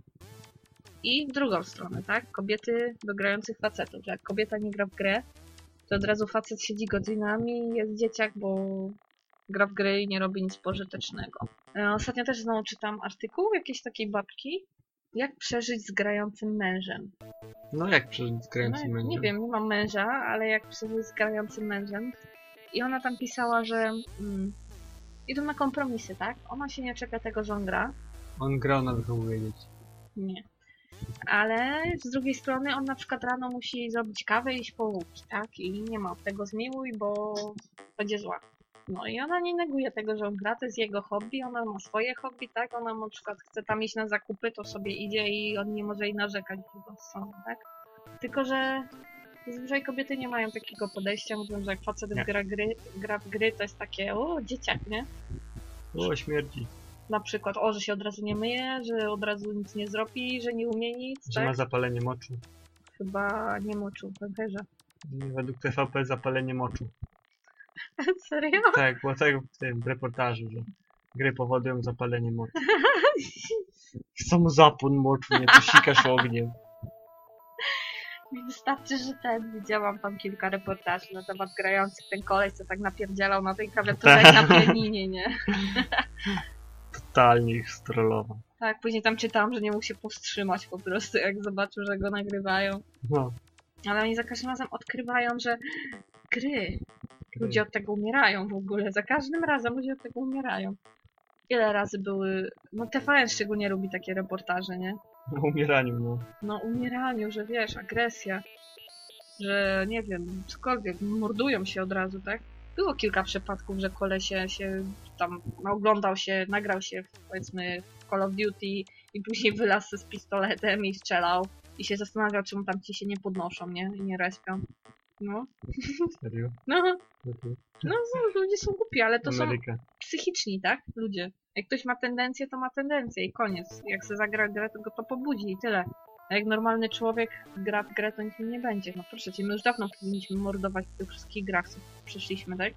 I w drugą stronę, tak? Kobiety do grających facetów. Jak kobieta nie gra w grę, to od razu facet siedzi godzinami i jest dzieciak, bo gra w gry i nie robi nic pożytecznego. E, Ostatnio też znowu czytam artykuł jakiejś takiej babki, jak przeżyć z grającym mężem. No jak przeżyć z grającym No, mężem? nie wiem, nie mam męża, ale jak przeżyć z grającym mężem. I ona tam pisała, że mm, idą na kompromisy, tak? Ona się nie czeka tego, że on gra. On gra, ona wychowuje dzieci. Nie. Ale z drugiej strony on na przykład rano musi zrobić kawę i iść po łuki, tak? I nie ma tego zmiłuj, bo będzie zła. No i ona nie neguje tego, że on gra, to jest jego hobby, ona ma swoje hobby, tak? Ona na przykład chce tam iść na zakupy, to sobie idzie i on nie może jej narzekać w drugą stronę, tak? Tylko, że zazwyczaj kobiety nie mają takiego podejścia, mówią, że jak facet Nie. gra, gry, gra w gry, to jest takie, o, dzieciak, nie? O, śmierdzi. Na przykład, o, że się od razu nie myje, że od razu nic nie zrobi, że nie umie nic, Że tak? ma zapalenie moczu. Chyba nie moczył pęcherza. Według TVP zapalenie moczu. *laughs* Serio? Tak, było tak w tym reportażu, że gry powodują zapalenie moczu. *laughs* Chcą zapłon moczu, nie tu sikasz ogniem. Mi wystarczy, że ten, widziałam tam kilka reportaży na temat grających, ten koleś, co tak napierdzielał na tej klawiaturze jak na pianinie, nie? *laughs* Totalnie ich strollował. Tak, później tam czytałam, że nie mógł się powstrzymać po prostu, jak zobaczył, że go nagrywają. No. Ale oni za każdym razem odkrywają, że gry, ludzie od tego umierają w ogóle, za każdym razem ludzie od tego umierają. Ile razy były, no TVN szczególnie lubi takie reportaże, nie? Na umieraniu, no. no umieraniu, że wiesz, agresja, że nie wiem, cokolwiek, mordują się od razu, tak? Było kilka przypadków, że kolesie się tam oglądał się, nagrał się w, powiedzmy w Call of Duty i później wylazł z pistoletem i strzelał i się zastanawiał, czemu tam ci się nie podnoszą, nie? I nie respią. No, Serio? no, No no, no, ludzie są głupi, ale to są Ameryka. psychiczni, tak? Ludzie. Jak ktoś ma tendencję, to ma tendencję i koniec. Jak se zagra grę, to go to pobudzi i tyle. A jak normalny człowiek gra w grę, to nic nie będzie. No proszę cię, my już dawno powinniśmy mordować tych wszystkich grach, co przeszliśmy, tak?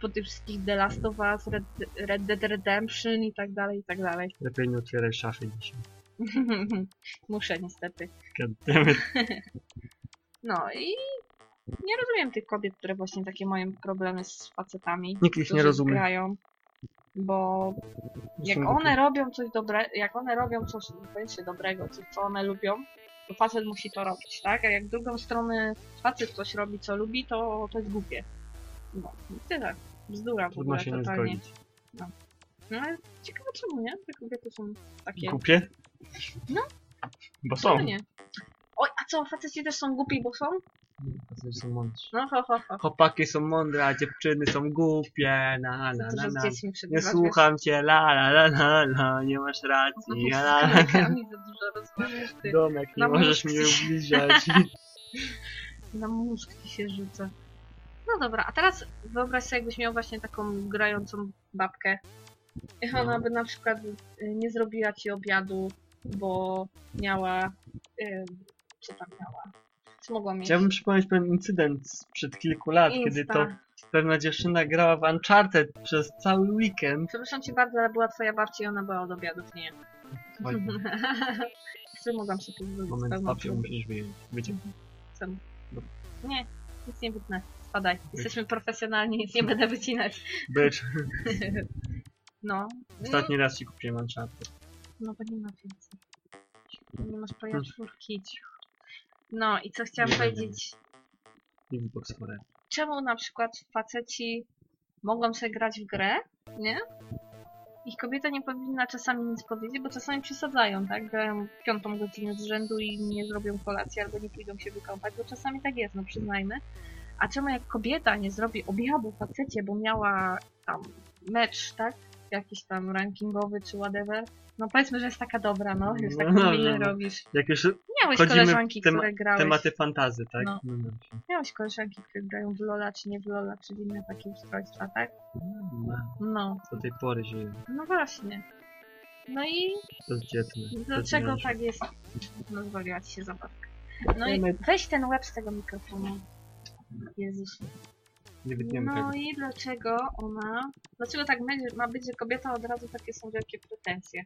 Po tych wszystkich The Last of Us, Red, Red Dead Redemption i tak dalej, i tak dalej. Lepiej nie otwieraj szafy dzisiaj. *laughs* Muszę niestety. Goddammit. *laughs* No i nie rozumiem tych kobiet, które właśnie takie mają problemy z facetami. Nikt ich nie rozumie. grają. Bo jak one robią coś dobre, jak one robią coś powiedzmy dobrego, coś co one lubią, to facet musi to robić, tak? A jak w drugą stronę facet coś robi, co lubi, to to jest głupie. No, tyle. Bzdura w ogóle się nie totalnie. zgodzić. No ale ciekawe czemu, nie? Te kobiety są takie... Głupie? No. Bo są. Nie? Oj, a co, faceci też są głupi, bo są? Faceci są mądrzy. No, ho, ho, ho. Chłopaki są mądre, a dziewczyny są głupie. Na, na, na, na. Nie słucham cię, la la la la la, nie masz racji. wiesz? La, la, la. Domek, nie możesz mnie ubliżać. *laughs* Na mózg ci się rzuca. No dobra, a teraz wyobraź sobie, jakbyś miał właśnie taką grającą babkę. I ona No. by na przykład y, nie zrobiła ci obiadu, bo miała. y, co tam miała? Co mieć? Chciałbym przypomnieć pewien incydent sprzed kilku lat, kiedy Insta. to pewna dziewczyna grała w Uncharted przez cały weekend. Przepraszam cię bardzo, ale była twoja babcia i ona była od obiadów, nie. *laughs* Co mogłam sobie pozwolić moment, babcią musisz wyjść. Wycie. Co? Nie, nic nie wytnę. Spadaj. Jesteśmy profesjonalni, nic nie będę wycinać. Bycz. *laughs* No. Ostatni raz ci kupiłem Uncharted. No bo nie ma więcej. Nie masz pojazdzówki. No i co chciałam Nie powiedzieć. Xbox. Czemu na przykład faceci mogą sobie grać w grę, nie? Ich kobieta nie powinna czasami nic powiedzieć, bo czasami przesadzają, tak? Grają piątą godzinę z rzędu i nie zrobią kolacji albo nie pójdą się wykąpać, bo czasami tak jest, no przyznajmy. A czemu jak kobieta nie zrobi obiadu facecie, bo miała tam mecz, tak? Jakiś tam rankingowy czy whatever. No powiedzmy, że jest taka dobra, no. Już No, tak no, minę no. robisz. Jak już Miałeś koleżanki, tema- które grałeś. tematy fantazy, tak? No. No, dobrze. Miałeś koleżanki, które grają w Lola, czy nie w Lola, czy w inne takie ustrojstwa, tak? No, No. Do tej pory żyję. No właśnie. No i Bezdzietny. dlaczego bezmężny. tak jest? No zwaliła ci się zabawka. No i weź ten łeb z tego mikrofonu. Jezus. Nie wytniemy No tego. i dlaczego ona... Dlaczego tak będzie- ma być, że kobieta od razu takie są wielkie pretensje?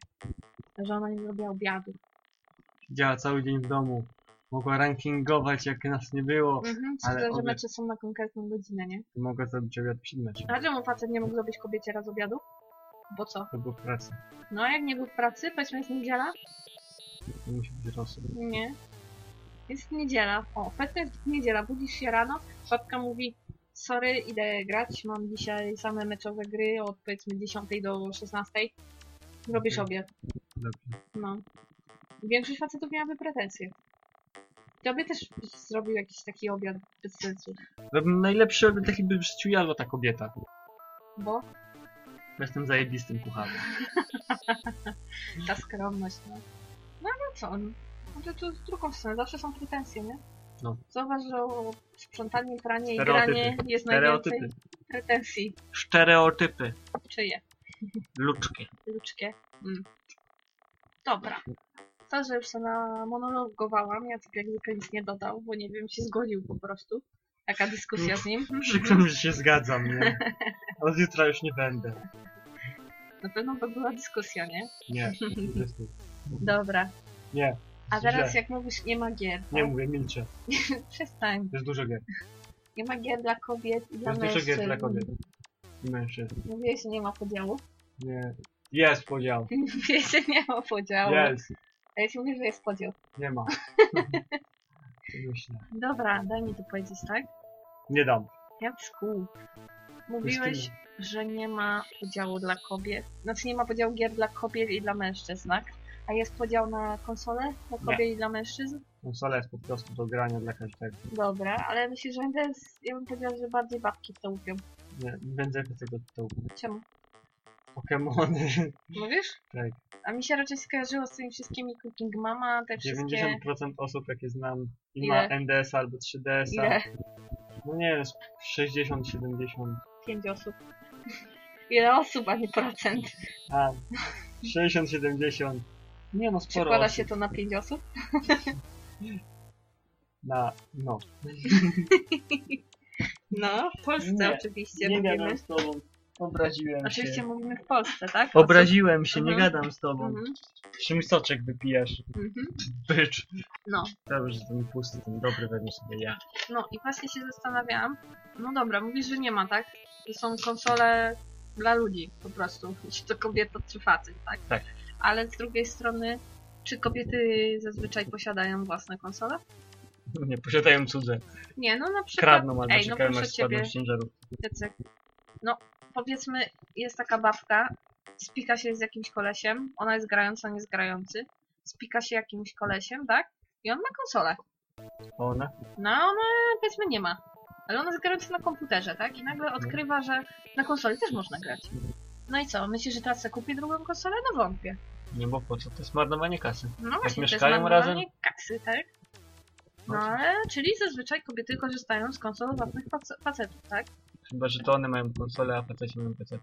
Że ona nie lubi obiadu. Siedziała cały dzień w domu. Mogła rankingować, jak nas nie było. Mhm, Ale ale że obie- mecze są na konkretną godzinę, nie? Mogła zrobić obiad przed meczem. A czemu facet nie mógł zrobić kobiecie raz obiadu? Bo co? To było w pracy. No a jak nie był w pracy, powiedzmy jest niedziela? To musi być rosół. Nie. Jest niedziela. O, powiedzmy jest niedziela, budzisz się rano, babka mówi sorry, idę grać, mam dzisiaj same meczowe gry od powiedzmy 10 do 16. Robisz Okej. obiad. Dobrze. No. Większość facetów miałaby pretensje. Tobie też zrobił jakiś taki obiad bez sensu. Robię najlepszy obiad, jaki by w życiu jadła ta kobieta. Bo Bo jestem zajebistym kucharzem. *laughs* ta skromność, no. No ale co? Może tu z drugą stronę, zawsze są pretensje, nie? No. Zauważ, że o sprzątanie, pranie i Stereotypy. granie jest najwięcej Stereotypy. pretensji. Stereotypy. Czyje? Ludzkie. Ludzkie. Mm. Dobra. To, że już się namonologowałam, Jacek jak zwykle nic nie dodał, bo nie wiem, się zgodził po prostu. Taka dyskusja z nim. *laughs* Przykro mi, że się zgadzam, nie? *laughs* Od jutra już nie będę. Na pewno by była dyskusja, nie? Nie. *laughs* po prostu. Dobra. Nie. A teraz Źle. jak mówisz, nie ma gier. Nie tak? mówię, milczę. *laughs* Przestań. Jest dużo gier. Nie ma gier dla kobiet i dla Jest dużo gier mężczyzn. dla kobiet. I mężczyzn. Mówiłeś, że nie ma podziału. Nie. Jest podział. *laughs* Mówiłeś, że nie ma podziału. Jest. A ja ci mówię, że jest podział. Nie ma. Myślę. *laughs* Dobra, daj mi to powiedzieć, tak? Nie dam. Jacku, mówiłeś, że nie ma podziału dla kobiet. Znaczy nie ma podziału gier dla kobiet i dla mężczyzn, tak? A jest podział na konsole dla Nie. kobiet i dla mężczyzn? Konsola jest po prostu do grania dla każdego. Dobra, ale myślę, że to jest, ja bym powiedziała, że bardziej babki w to łupią. Nie, będę tego to Czemu? Pokemony. Mówisz? Tak. A mi się raczej skojarzyło z tymi wszystkimi Cooking Mama, te wszystkie... 90% osób jakie znam i Ile? ma NDS albo 3DS. Ile? No nie wiem, z 60, 70. Pięć osób. *laughs* Ile osób, a nie procent? A, 60, 70. Nie no, sporo Przekłada osób. się to na pięć osób? *laughs* Na, no. *laughs* No, w Polsce Nie, oczywiście nie mówimy. gadam z tobą. Obraziłem Oczywiście się. mówimy w Polsce, tak? Obraziłem się, nie Mhm. gadam z tobą. Mhm, Czym soczek wypijasz? mhm. Bycz. No, Dobrze, że ten pusty, ten dobry weźmie sobie ja. no i właśnie się zastanawiałam. No dobra, mówisz, że nie ma, tak? Że są konsole dla ludzi po prostu. Czy to kobieta, czy facet, tak? Tak. Ale z drugiej strony, czy kobiety zazwyczaj posiadają własne konsole? Nie, posiadają cudze. Nie, no na przykład... Kradną albo Ej, no czekają aż spadną z ciężarów. No, powiedzmy, jest taka babka, spika się z jakimś kolesiem, ona jest grająca, nie jest grający, spika się jakimś kolesiem, tak? I on ma konsolę. Ona? No, ona powiedzmy nie ma. Ale ona jest grająca na komputerze, tak? I nagle odkrywa, że na konsoli też można grać. No i co? Myślisz, że teraz sobie kupi drugą konsolę? No wątpię. Nie, bo po co? To jest marnowanie kasy. No właśnie, to jest mieszkają marnowanie kasy, tak? No No. ale, czyli zazwyczaj kobiety korzystają z konsol własnych face- facetów, tak? Chyba, że to one mają konsolę, a faceci mają PC.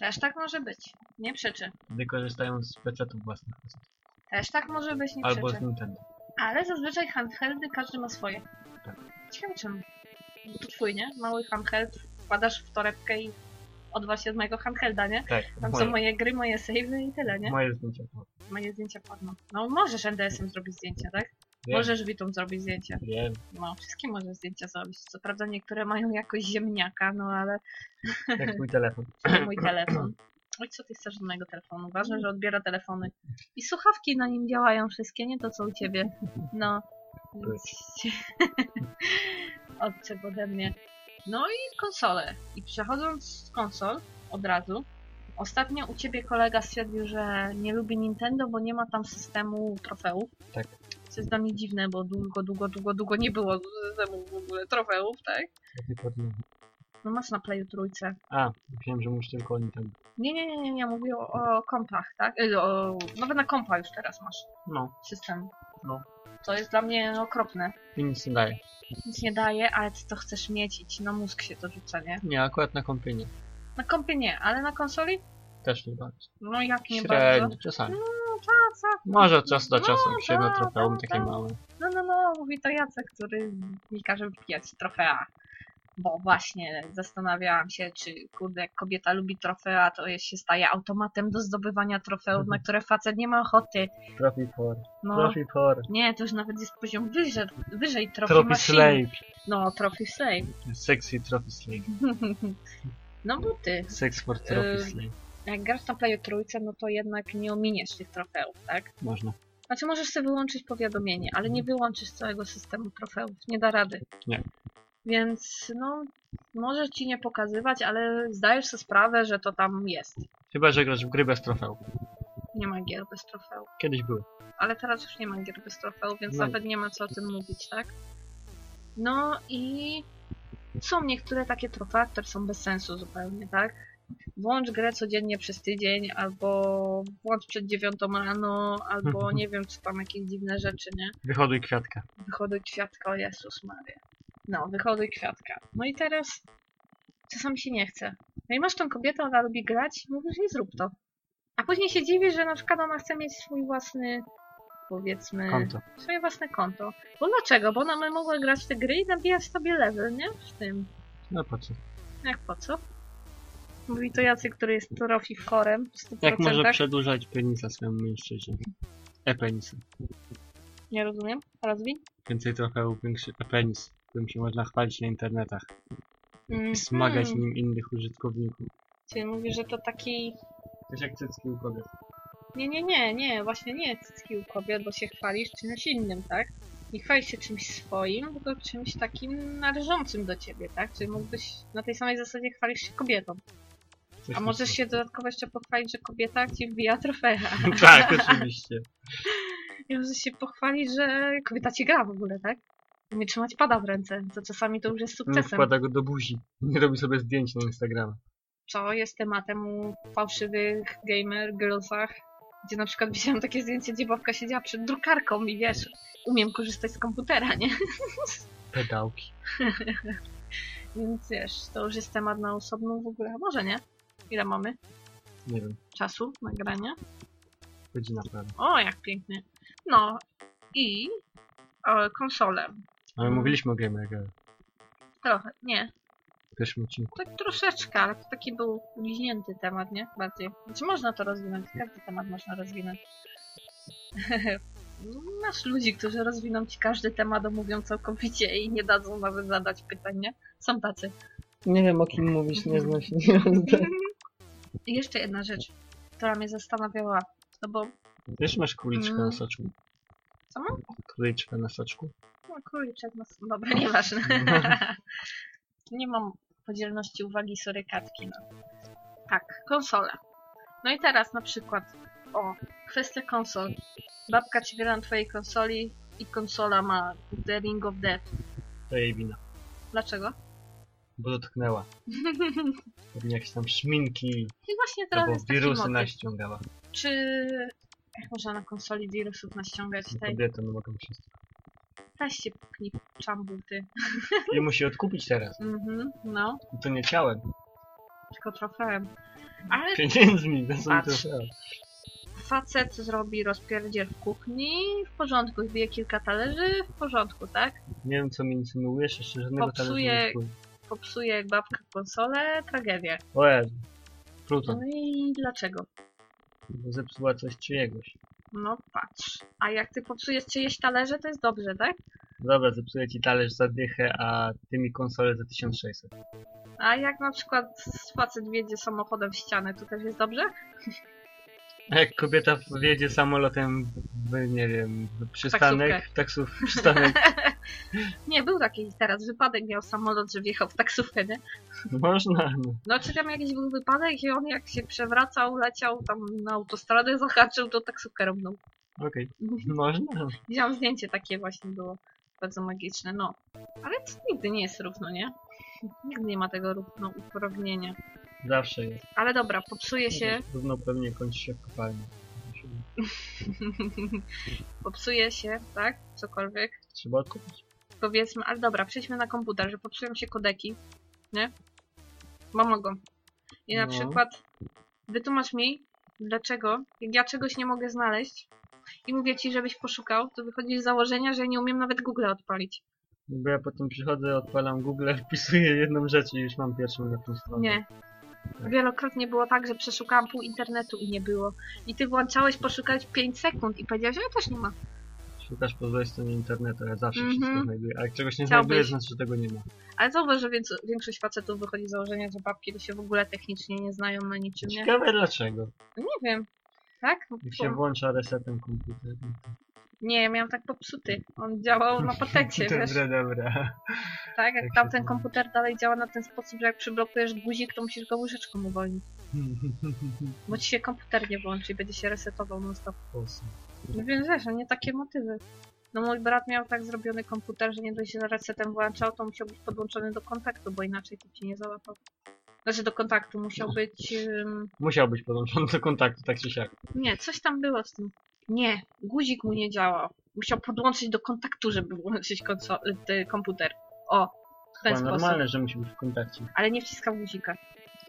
Też tak może być. Nie przeczy. Wtedy korzystają z PC-ów własnych facetów. Też tak może być, nie Albo przeczy. z Nintendo. Ale zazwyczaj handheldy każdy ma swoje. Tak. Ciekawe czemu. Bo to twój, nie? Mały handheld, wkładasz w torebkę i odwal się z mojego handhelda, nie? Tak, Tam są moje, moje gry, moje savey i tyle, nie? moje zdjęcia. Moje zdjęcia padną. No możesz NDS-em zrobić zdjęcia, tak? Wiem, Możesz Witą zrobić zdjęcia. wiem. No, wszystkie możesz zdjęcia zrobić. Co prawda niektóre mają jakoś ziemniaka, no ale Jak mój telefon. *laughs* mój telefon. Oj, co ty chcesz od mojego telefonu? Ważne, że odbiera telefony. I słuchawki na nim działają wszystkie, nie to co u ciebie. No. Więc... *laughs* Odczep ode mnie. No i konsole. I przechodząc z konsol od razu. Ostatnio u ciebie kolega stwierdził, że nie lubi Nintendo, bo nie ma tam systemu trofeów. Tak. Co jest dla mnie dziwne, bo długo, długo, długo, długo nie było systemu w ogóle trofeów, tak? Jak nie podnieś. No masz na Playu trójce. A, myślałem, że muszę tylko oni tak. Nie, nie, nie, nie, nie, mówię o, o kompach, tak? Y, O, nawet na kompa już teraz masz No, system. No. To jest dla mnie okropne. i nic nie daje. Nic nie daje, ale ty to chcesz mieć i ci na mózg się to rzuca, nie? Nie, akurat na kompie nie. Na kompie nie, ale na konsoli? Też nie bardzo. No jak nie Średnio, bardzo. czasami. No, tak, tak. Może od czasu do No, czasu, jedno tak, trofeum tak, takie tak. małe. No, no, no, mówi to Jacek, który mi każe wbijać trofea. Bo właśnie zastanawiałam się, czy kurde, jak kobieta lubi trofea, to jest- się staje automatem do zdobywania trofeów, na które facet nie ma ochoty. Trophy for. No, Trophy for. nie, to już nawet jest poziom wyżej, wyżej Trophy maszyny. slave. No, trophy slave. Sexy trophy slave. *laughs* no bo ty, Sex for trophy Ym. slave. jak grasz na Playu trójce, no to jednak nie ominiesz tych trofeów, tak? Można. Znaczy możesz sobie wyłączyć powiadomienie, ale nie wyłączysz całego systemu trofeów. Nie da rady. Nie. Więc no, może ci nie pokazywać, ale zdajesz sobie sprawę, że to tam jest. Chyba, że grasz w gry bez trofeum. Nie ma gier bez trofeów. Kiedyś były. Ale teraz już nie ma gier bez trofeów, więc No. nawet nie ma co o tym mówić, tak? No i są niektóre takie trofea, które są bez sensu zupełnie, tak? Włącz grę codziennie przez tydzień, albo włącz przed dziewiątą rano, albo *laughs* nie wiem, co tam, jakieś dziwne rzeczy, nie? Wychoduj kwiatka. Wychoduj kwiatka, o Jezus Maria. No, wychoduj kwiatka. No i teraz czasami się nie chce. No i masz tą kobietę, ona lubi grać, mówisz nie zrób to. A później się dziwisz, że na przykład ona chce mieć swój własny, powiedzmy, Konto. swoje własne konto. Bo dlaczego? Bo ona by mogła grać w te gry i nabijać sobie level, nie? W tym. No po co? Jak po co? Mówi to Jacek, który jest trophy chorem w 100%. Jak może przedłużać penisa swojemu mężczyźnie? E-penisa. Nie rozumiem. Rozwij. Więcej trofeów, większy e-penis, którym się można chwalić na internetach. Mm, I smagać hmm. nim innych użytkowników. Czyli mówi, że to taki Też jak cycki u kobiet. Nie, nie, nie, nie, właśnie nie cycki u kobiet, bo się chwalisz czymś innym, tak? Nie chwalisz się czymś swoim, tylko czymś takim należącym do ciebie, tak? Czyli mógłbyś na tej samej zasadzie chwalisz się kobietą. Coś A możesz się dodatkowo jeszcze pochwalić, że kobieta ci wbija trofea. *laughs* tak, oczywiście. *laughs* I możesz się pochwalić, że kobieta ci gra w ogóle, tak? Umie trzymać pada w ręce, co czasami to już jest No, sukcesem. wkłada go do buzi. Nie robi sobie zdjęć na Instagrama. Co jest tematem u fałszywych gamer girlsach, gdzie na przykład widziałam takie zdjęcie, gdzie babka siedziała przed drukarką i wiesz, umiem korzystać z komputera, nie? Pedałki. *laughs* Więc wiesz, to już jest temat na osobną w ogóle. Może nie? Ile mamy Nie wiem, czasu nagrania? godzina prawie. O, jak pięknie. No i o, konsole. Ale mówiliśmy o Gamer Girl Trochę, nie. w pierwszym odcinku. Tak troszeczkę, ale to taki był liźnięty temat, nie? Bardziej. Znaczy można to rozwinąć, każdy temat można rozwinąć. *laughs* Masz ludzi, którzy rozwiną ci każdy temat, omówią całkowicie i nie dadzą nawet zadać pytań, nie? Są tacy. Nie wiem o kim mówisz, nie znam się. Nie *laughs* *laughs* I jeszcze jedna rzecz, która mnie zastanawiała, no bo Wiesz, masz króliczkę Mm. na soczku. co mam? Króliczkę na soczku. No króliczek, no dobra, *laughs* nieważne. *laughs* nie mam podzielności uwagi surykatki, no. Tak, konsole. No i teraz na przykład, o, kwestia konsol. Babka ci gra na twojej konsoli i konsola ma The Ring of Death. To jej wina. Dlaczego? Bo dotknęła. *laughs* Pewnie jakieś tam szminki I właśnie teraz albo jest taki wirusy motyw. naściągała. Czy... Jak można na konsoli wirusów naściągać? Tej, Kobiety no mogą wszystko. Weź się puknij czambu, ty. I musi odkupić teraz. Mhm, no, I to nie ciałem. tylko trofeum. Ale Pieniędzmi, to są Patrz. trofea. facet zrobi rozpierdziel w kuchni, w porządku, zbije kilka talerzy, w porządku, tak? Nie wiem co mi insynuujesz, jeszcze żadnego Popsuje- talerza nie spłynie. Popsuje babka konsolę, tragedia. O Jezu. Pluton. No i dlaczego? Bo zepsuła coś czyjegoś. No patrz. A jak ty popsujesz czyjeś talerze, to jest dobrze, tak? Dobra, zepsuję ci talerz za dychę, a ty mi konsolę za 1600. A jak na przykład facet wjedzie samochodem w ścianę, to też jest dobrze? A jak kobieta wjedzie samolotem w, nie wiem, w przystanek, w taksów, przystanek, *laughs* Nie, był taki teraz wypadek, miał samolot, że wjechał w taksówkę, nie? można, no. Czy tam jakiś był wypadek i on jak się przewracał, leciał tam na autostradę, *laughs* zahaczył, to taksówkę robnął. Okej, można. Widziałam zdjęcie takie właśnie było. Bardzo magiczne, no. Ale to nigdy nie jest równo, nie? Nigdy nie ma tego równouprawnienia. Zawsze jest. Ale dobra, popsuje się, Równo pewnie kończy się w kopalni. *laughs* popsuje się, tak? Cokolwiek. Trzeba odkupić. Powiedzmy, ale dobra, przejdźmy na komputer, że popsują się kodeki, nie? Bo mogą. I na No. przykład wytłumacz mi, dlaczego, jak ja czegoś nie mogę znaleźć i mówię ci, żebyś poszukał, to wychodzi z założenia, że nie umiem nawet Google odpalić. Bo ja potem przychodzę, odpalam Google, *laughs* wpisuję jedną rzecz i już mam pierwszą na tą stronę. Nie. Wielokrotnie było tak, że przeszukałam pół internetu i nie było. I ty włączałeś poszukać 5 sekund i powiedziałeś, że ja też nie ma. Szukasz po złej stronie internetu, ja zawsze Mhm. wszystko znajduję. A jak czegoś nie Chciałbyś. znajduję, znaczy, że tego nie ma. Ale zauważ, że więc, większość facetów wychodzi z założenia, że babki to się w ogóle technicznie nie znają na niczym, nie? Ciekawe dlaczego. Nie wiem. Tak? Jak się włącza resetem komputer. Nie, ja miałam tak popsuty. On działał na patecie, *laughs* wiesz? Dobra, dobra. Tak, jak Jak tamten komputer dalej działa na ten sposób, że jak przyblokujesz guzik, to musisz go łyżeczką uwolnić. *laughs* Bo ci się komputer nie włączy i będzie się resetował non stop. No więc wiesz, no nie takie motywy. No mój brat miał tak zrobiony komputer, że nie dość, że resetem włączał, to musiał być podłączony do kontaktu, bo inaczej to ci nie załapał. Znaczy do kontaktu musiał być... ym, Musiał być podłączony do kontaktu, tak czy siak. Nie, coś tam było z tym. Nie, guzik mu nie działał. Musiał podłączyć do kontaktu, żeby włączyć konso- y, komputer. O, w ten Chyba sposób. normalne, że musi być w kontakcie. Ale nie wciskał guzika.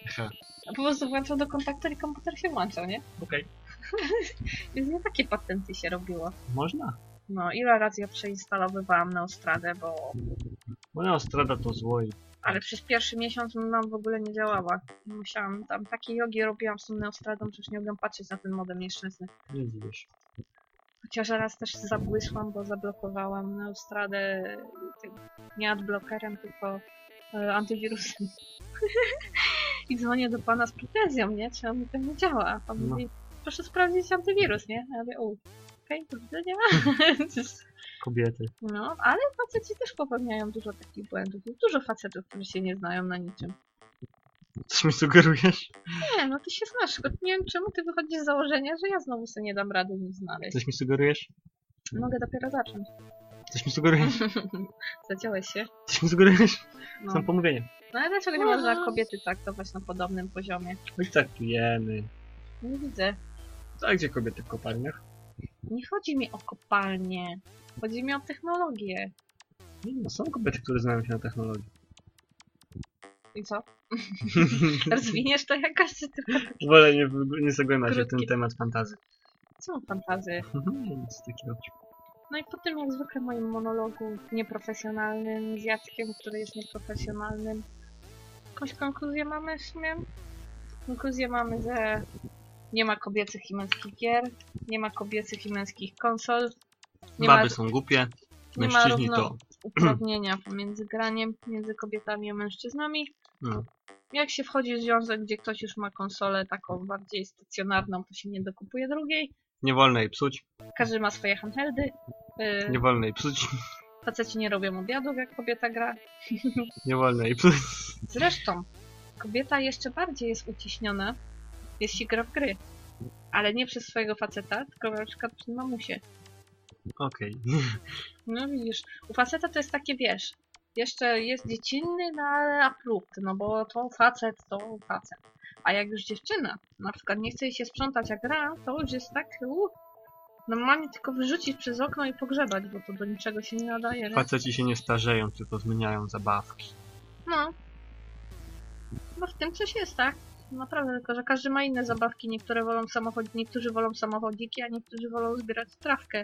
Aha. A po prostu włączał do kontaktu i komputer się włączał, nie? Okej. *laughs* Więc nie takie patenty się robiło. Można. No, ile razy ja przeinstalowywałam Neostradę, bo... Bo Neostrada to zło i Ale przez pierwszy miesiąc nam w ogóle nie działała. Musiałam tam takie jogi robiłam z tą Neostradą, już nie mogłam patrzeć na ten modem nieszczęsny. nie dziwisz. Chociaż raz też zabłysłam, bo zablokowałam Neostradę tym, nie adblokerem, tylko e, antywirusem. *laughs* I dzwonię do pana z pretensją, nie? Czemu mi to nie działa? A pan No. mówi, proszę sprawdzić antywirus, nie? A ja mówię, okej, do widzenia. Kobiety. no, ale faceci też popełniają dużo takich błędów. Jest dużo facetów, którzy się nie znają na niczym. Coś mi sugerujesz? Nie, no ty się znasz, tylko nie wiem czemu ty wychodzisz z założenia, że ja znowu sobie nie dam rady nic znaleźć. Coś mi sugerujesz? Mogę dopiero zacząć. Coś mi sugerujesz? *laughs* Zaciąłeś się. Coś mi sugerujesz? No. Są pomówienie. No ale dlaczego nie można kobiety traktować na podobnym poziomie? My traktujemy. Nie widzę. Tak, gdzie kobiety w kopalniach? Nie chodzi mi o kopalnię. Chodzi mi o technologię. Nie, No, są kobiety, które znają się na technologii. I co? *laughs* Rozwiniesz to jakaś, czy tylko *laughs* Wolę nie, nie zagłębiać się w ten temat fantazy. są fantazy? *laughs* Nie, nic takiego. No i po tym jak zwykle moim monologu nieprofesjonalnym z Jackiem, który jest nieprofesjonalnym. Jakąś konkluzję mamy w sumie? Konkluzję mamy, że nie ma kobiecych i męskich gier, nie ma kobiecych i męskich konsol, nie ma Baby są głupie, nie ma mężczyźni to... uprawnienia pomiędzy graniem między kobietami a mężczyznami. No. Jak się wchodzi w związek, gdzie ktoś już ma konsolę taką bardziej stacjonarną, to się nie dokupuje drugiej. Nie wolno jej psuć, Każdy ma swoje handheldy. Yy, nie wolno jej psuć, faceci nie robią obiadów, jak kobieta gra. nie wolno jej psuć. Zresztą, kobieta jeszcze bardziej jest uciśniona, jeśli gra w gry. Ale nie przez swojego faceta, tylko na przykład przy mamusie. Okej. No widzisz, u faceta to jest takie, wiesz, jeszcze jest dziecinny, no ale approved, no bo to facet, to facet. A jak już dziewczyna, na przykład nie chce jej się sprzątać jak gra, to już jest tak, uh, normalnie tylko wyrzucić przez okno i pogrzebać, bo to do niczego się nie nadaje. Nie? Faceci się nie starzeją, tylko zmieniają zabawki. No. No w tym coś jest, tak? Naprawdę, tylko że każdy ma inne zabawki. Niektóre wolą samochód, niektórzy wolą samochodziki, a niektórzy wolą zbierać trawkę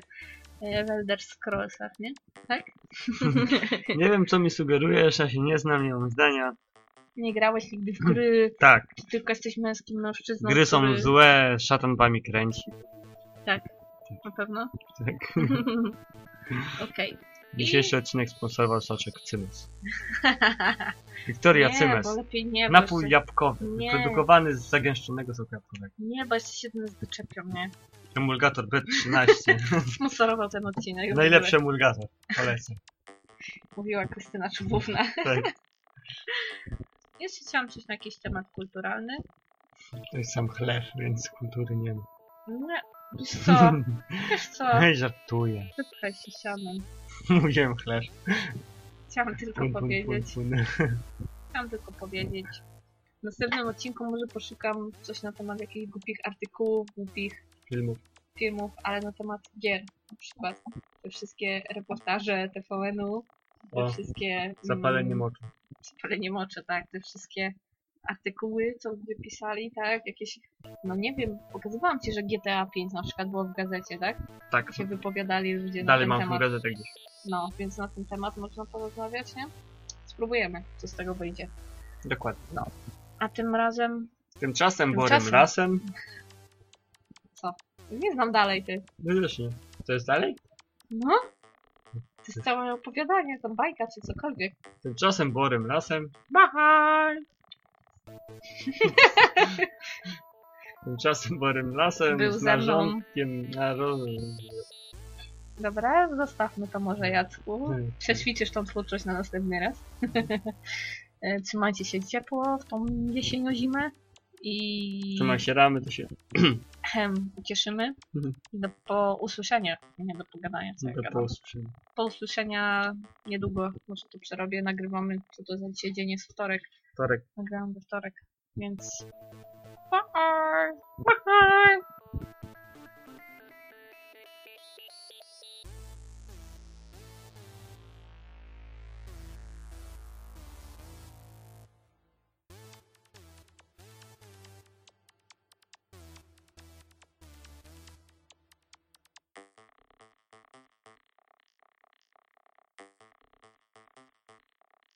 e, w Elder Scrollsach, nie? Tak? Nie wiem, co mi sugerujesz, ja się nie znam, nie mam zdania. nie grałeś nigdy w *laughs* gry, Tak, tylko jesteś męskim mężczyzną, gry są który... złe, szatan wami kręci. Tak, na pewno. Tak. *laughs* Okej. Dzisiejszy odcinek sponsorował soczek Cymes. *laughs* Wiktoria Nie, Cymes. bo lepiej nie, Napój jeszcze- jabłkowy, Nie. wyprodukowany z zagęszczonego soku jabłkowego. Nie, bo jeszcze się do nas wyczepią, nie? Emulgator B13. *laughs* Sponsorował ten odcinek. Najlepszy emulgator. Polecam. Mówiła Krystyna Czubówna. Tak. *laughs* Jeszcze chciałam coś na jakiś temat kulturalny. To jest sam chleb, więc kultury nie ma. Nie, wiesz co, wiesz co, Hej, żartuję. wypchaj się sianem. *laughs* Mówiłem chleb. Chciałam tylko Pun, pun, pun, powiedzieć. pun. chciałam tylko powiedzieć. W następnym odcinku może poszukam coś na temat jakichś głupich artykułów, głupich Filmów. filmów, ale na temat gier. Na przykład te wszystkie reportaże TVN-u, te O, wszystkie... Zapalenie mm, moczu. Zapalenie moczy, tak. Te wszystkie artykuły, co wypisali, tak? Jakieś, no nie wiem, pokazywałam ci, że GTA 5 na przykład było w gazecie, tak? Tak. się wypowiadali ludzie na Dalej ten mam temat. gazetę gdzieś. No, więc na ten temat można porozmawiać, nie? Spróbujemy, co z tego wyjdzie. Dokładnie. A tym razem, Tymczasem borem Tymczasem. rasem. nie znam dalej ty. No też nie. To jest dalej? No? To jest całe opowiadanie, to bajka czy cokolwiek. Tymczasem borem rasem. Bye! *laughs* Tymczasem borem lasem. Był z ze mną. narządkiem narząd... Dobra, zostawmy to może Jacku. Hmm. Przećwiczysz tą twórczość na następny raz. *laughs* E, Trzymajcie się ciepło w tą jesienio-zimę i Trzymaj się ramy, to się cieszymy. Mhm. I do po usłyszenia, nie do pogadania. Co do gadam. posprzymy. po usłyszenia niedługo, może to przerobię, nagrywamy, co to za dzisiaj dzień jest wtorek, Wtorek. nagrałam we wtorek, więc bye, bye.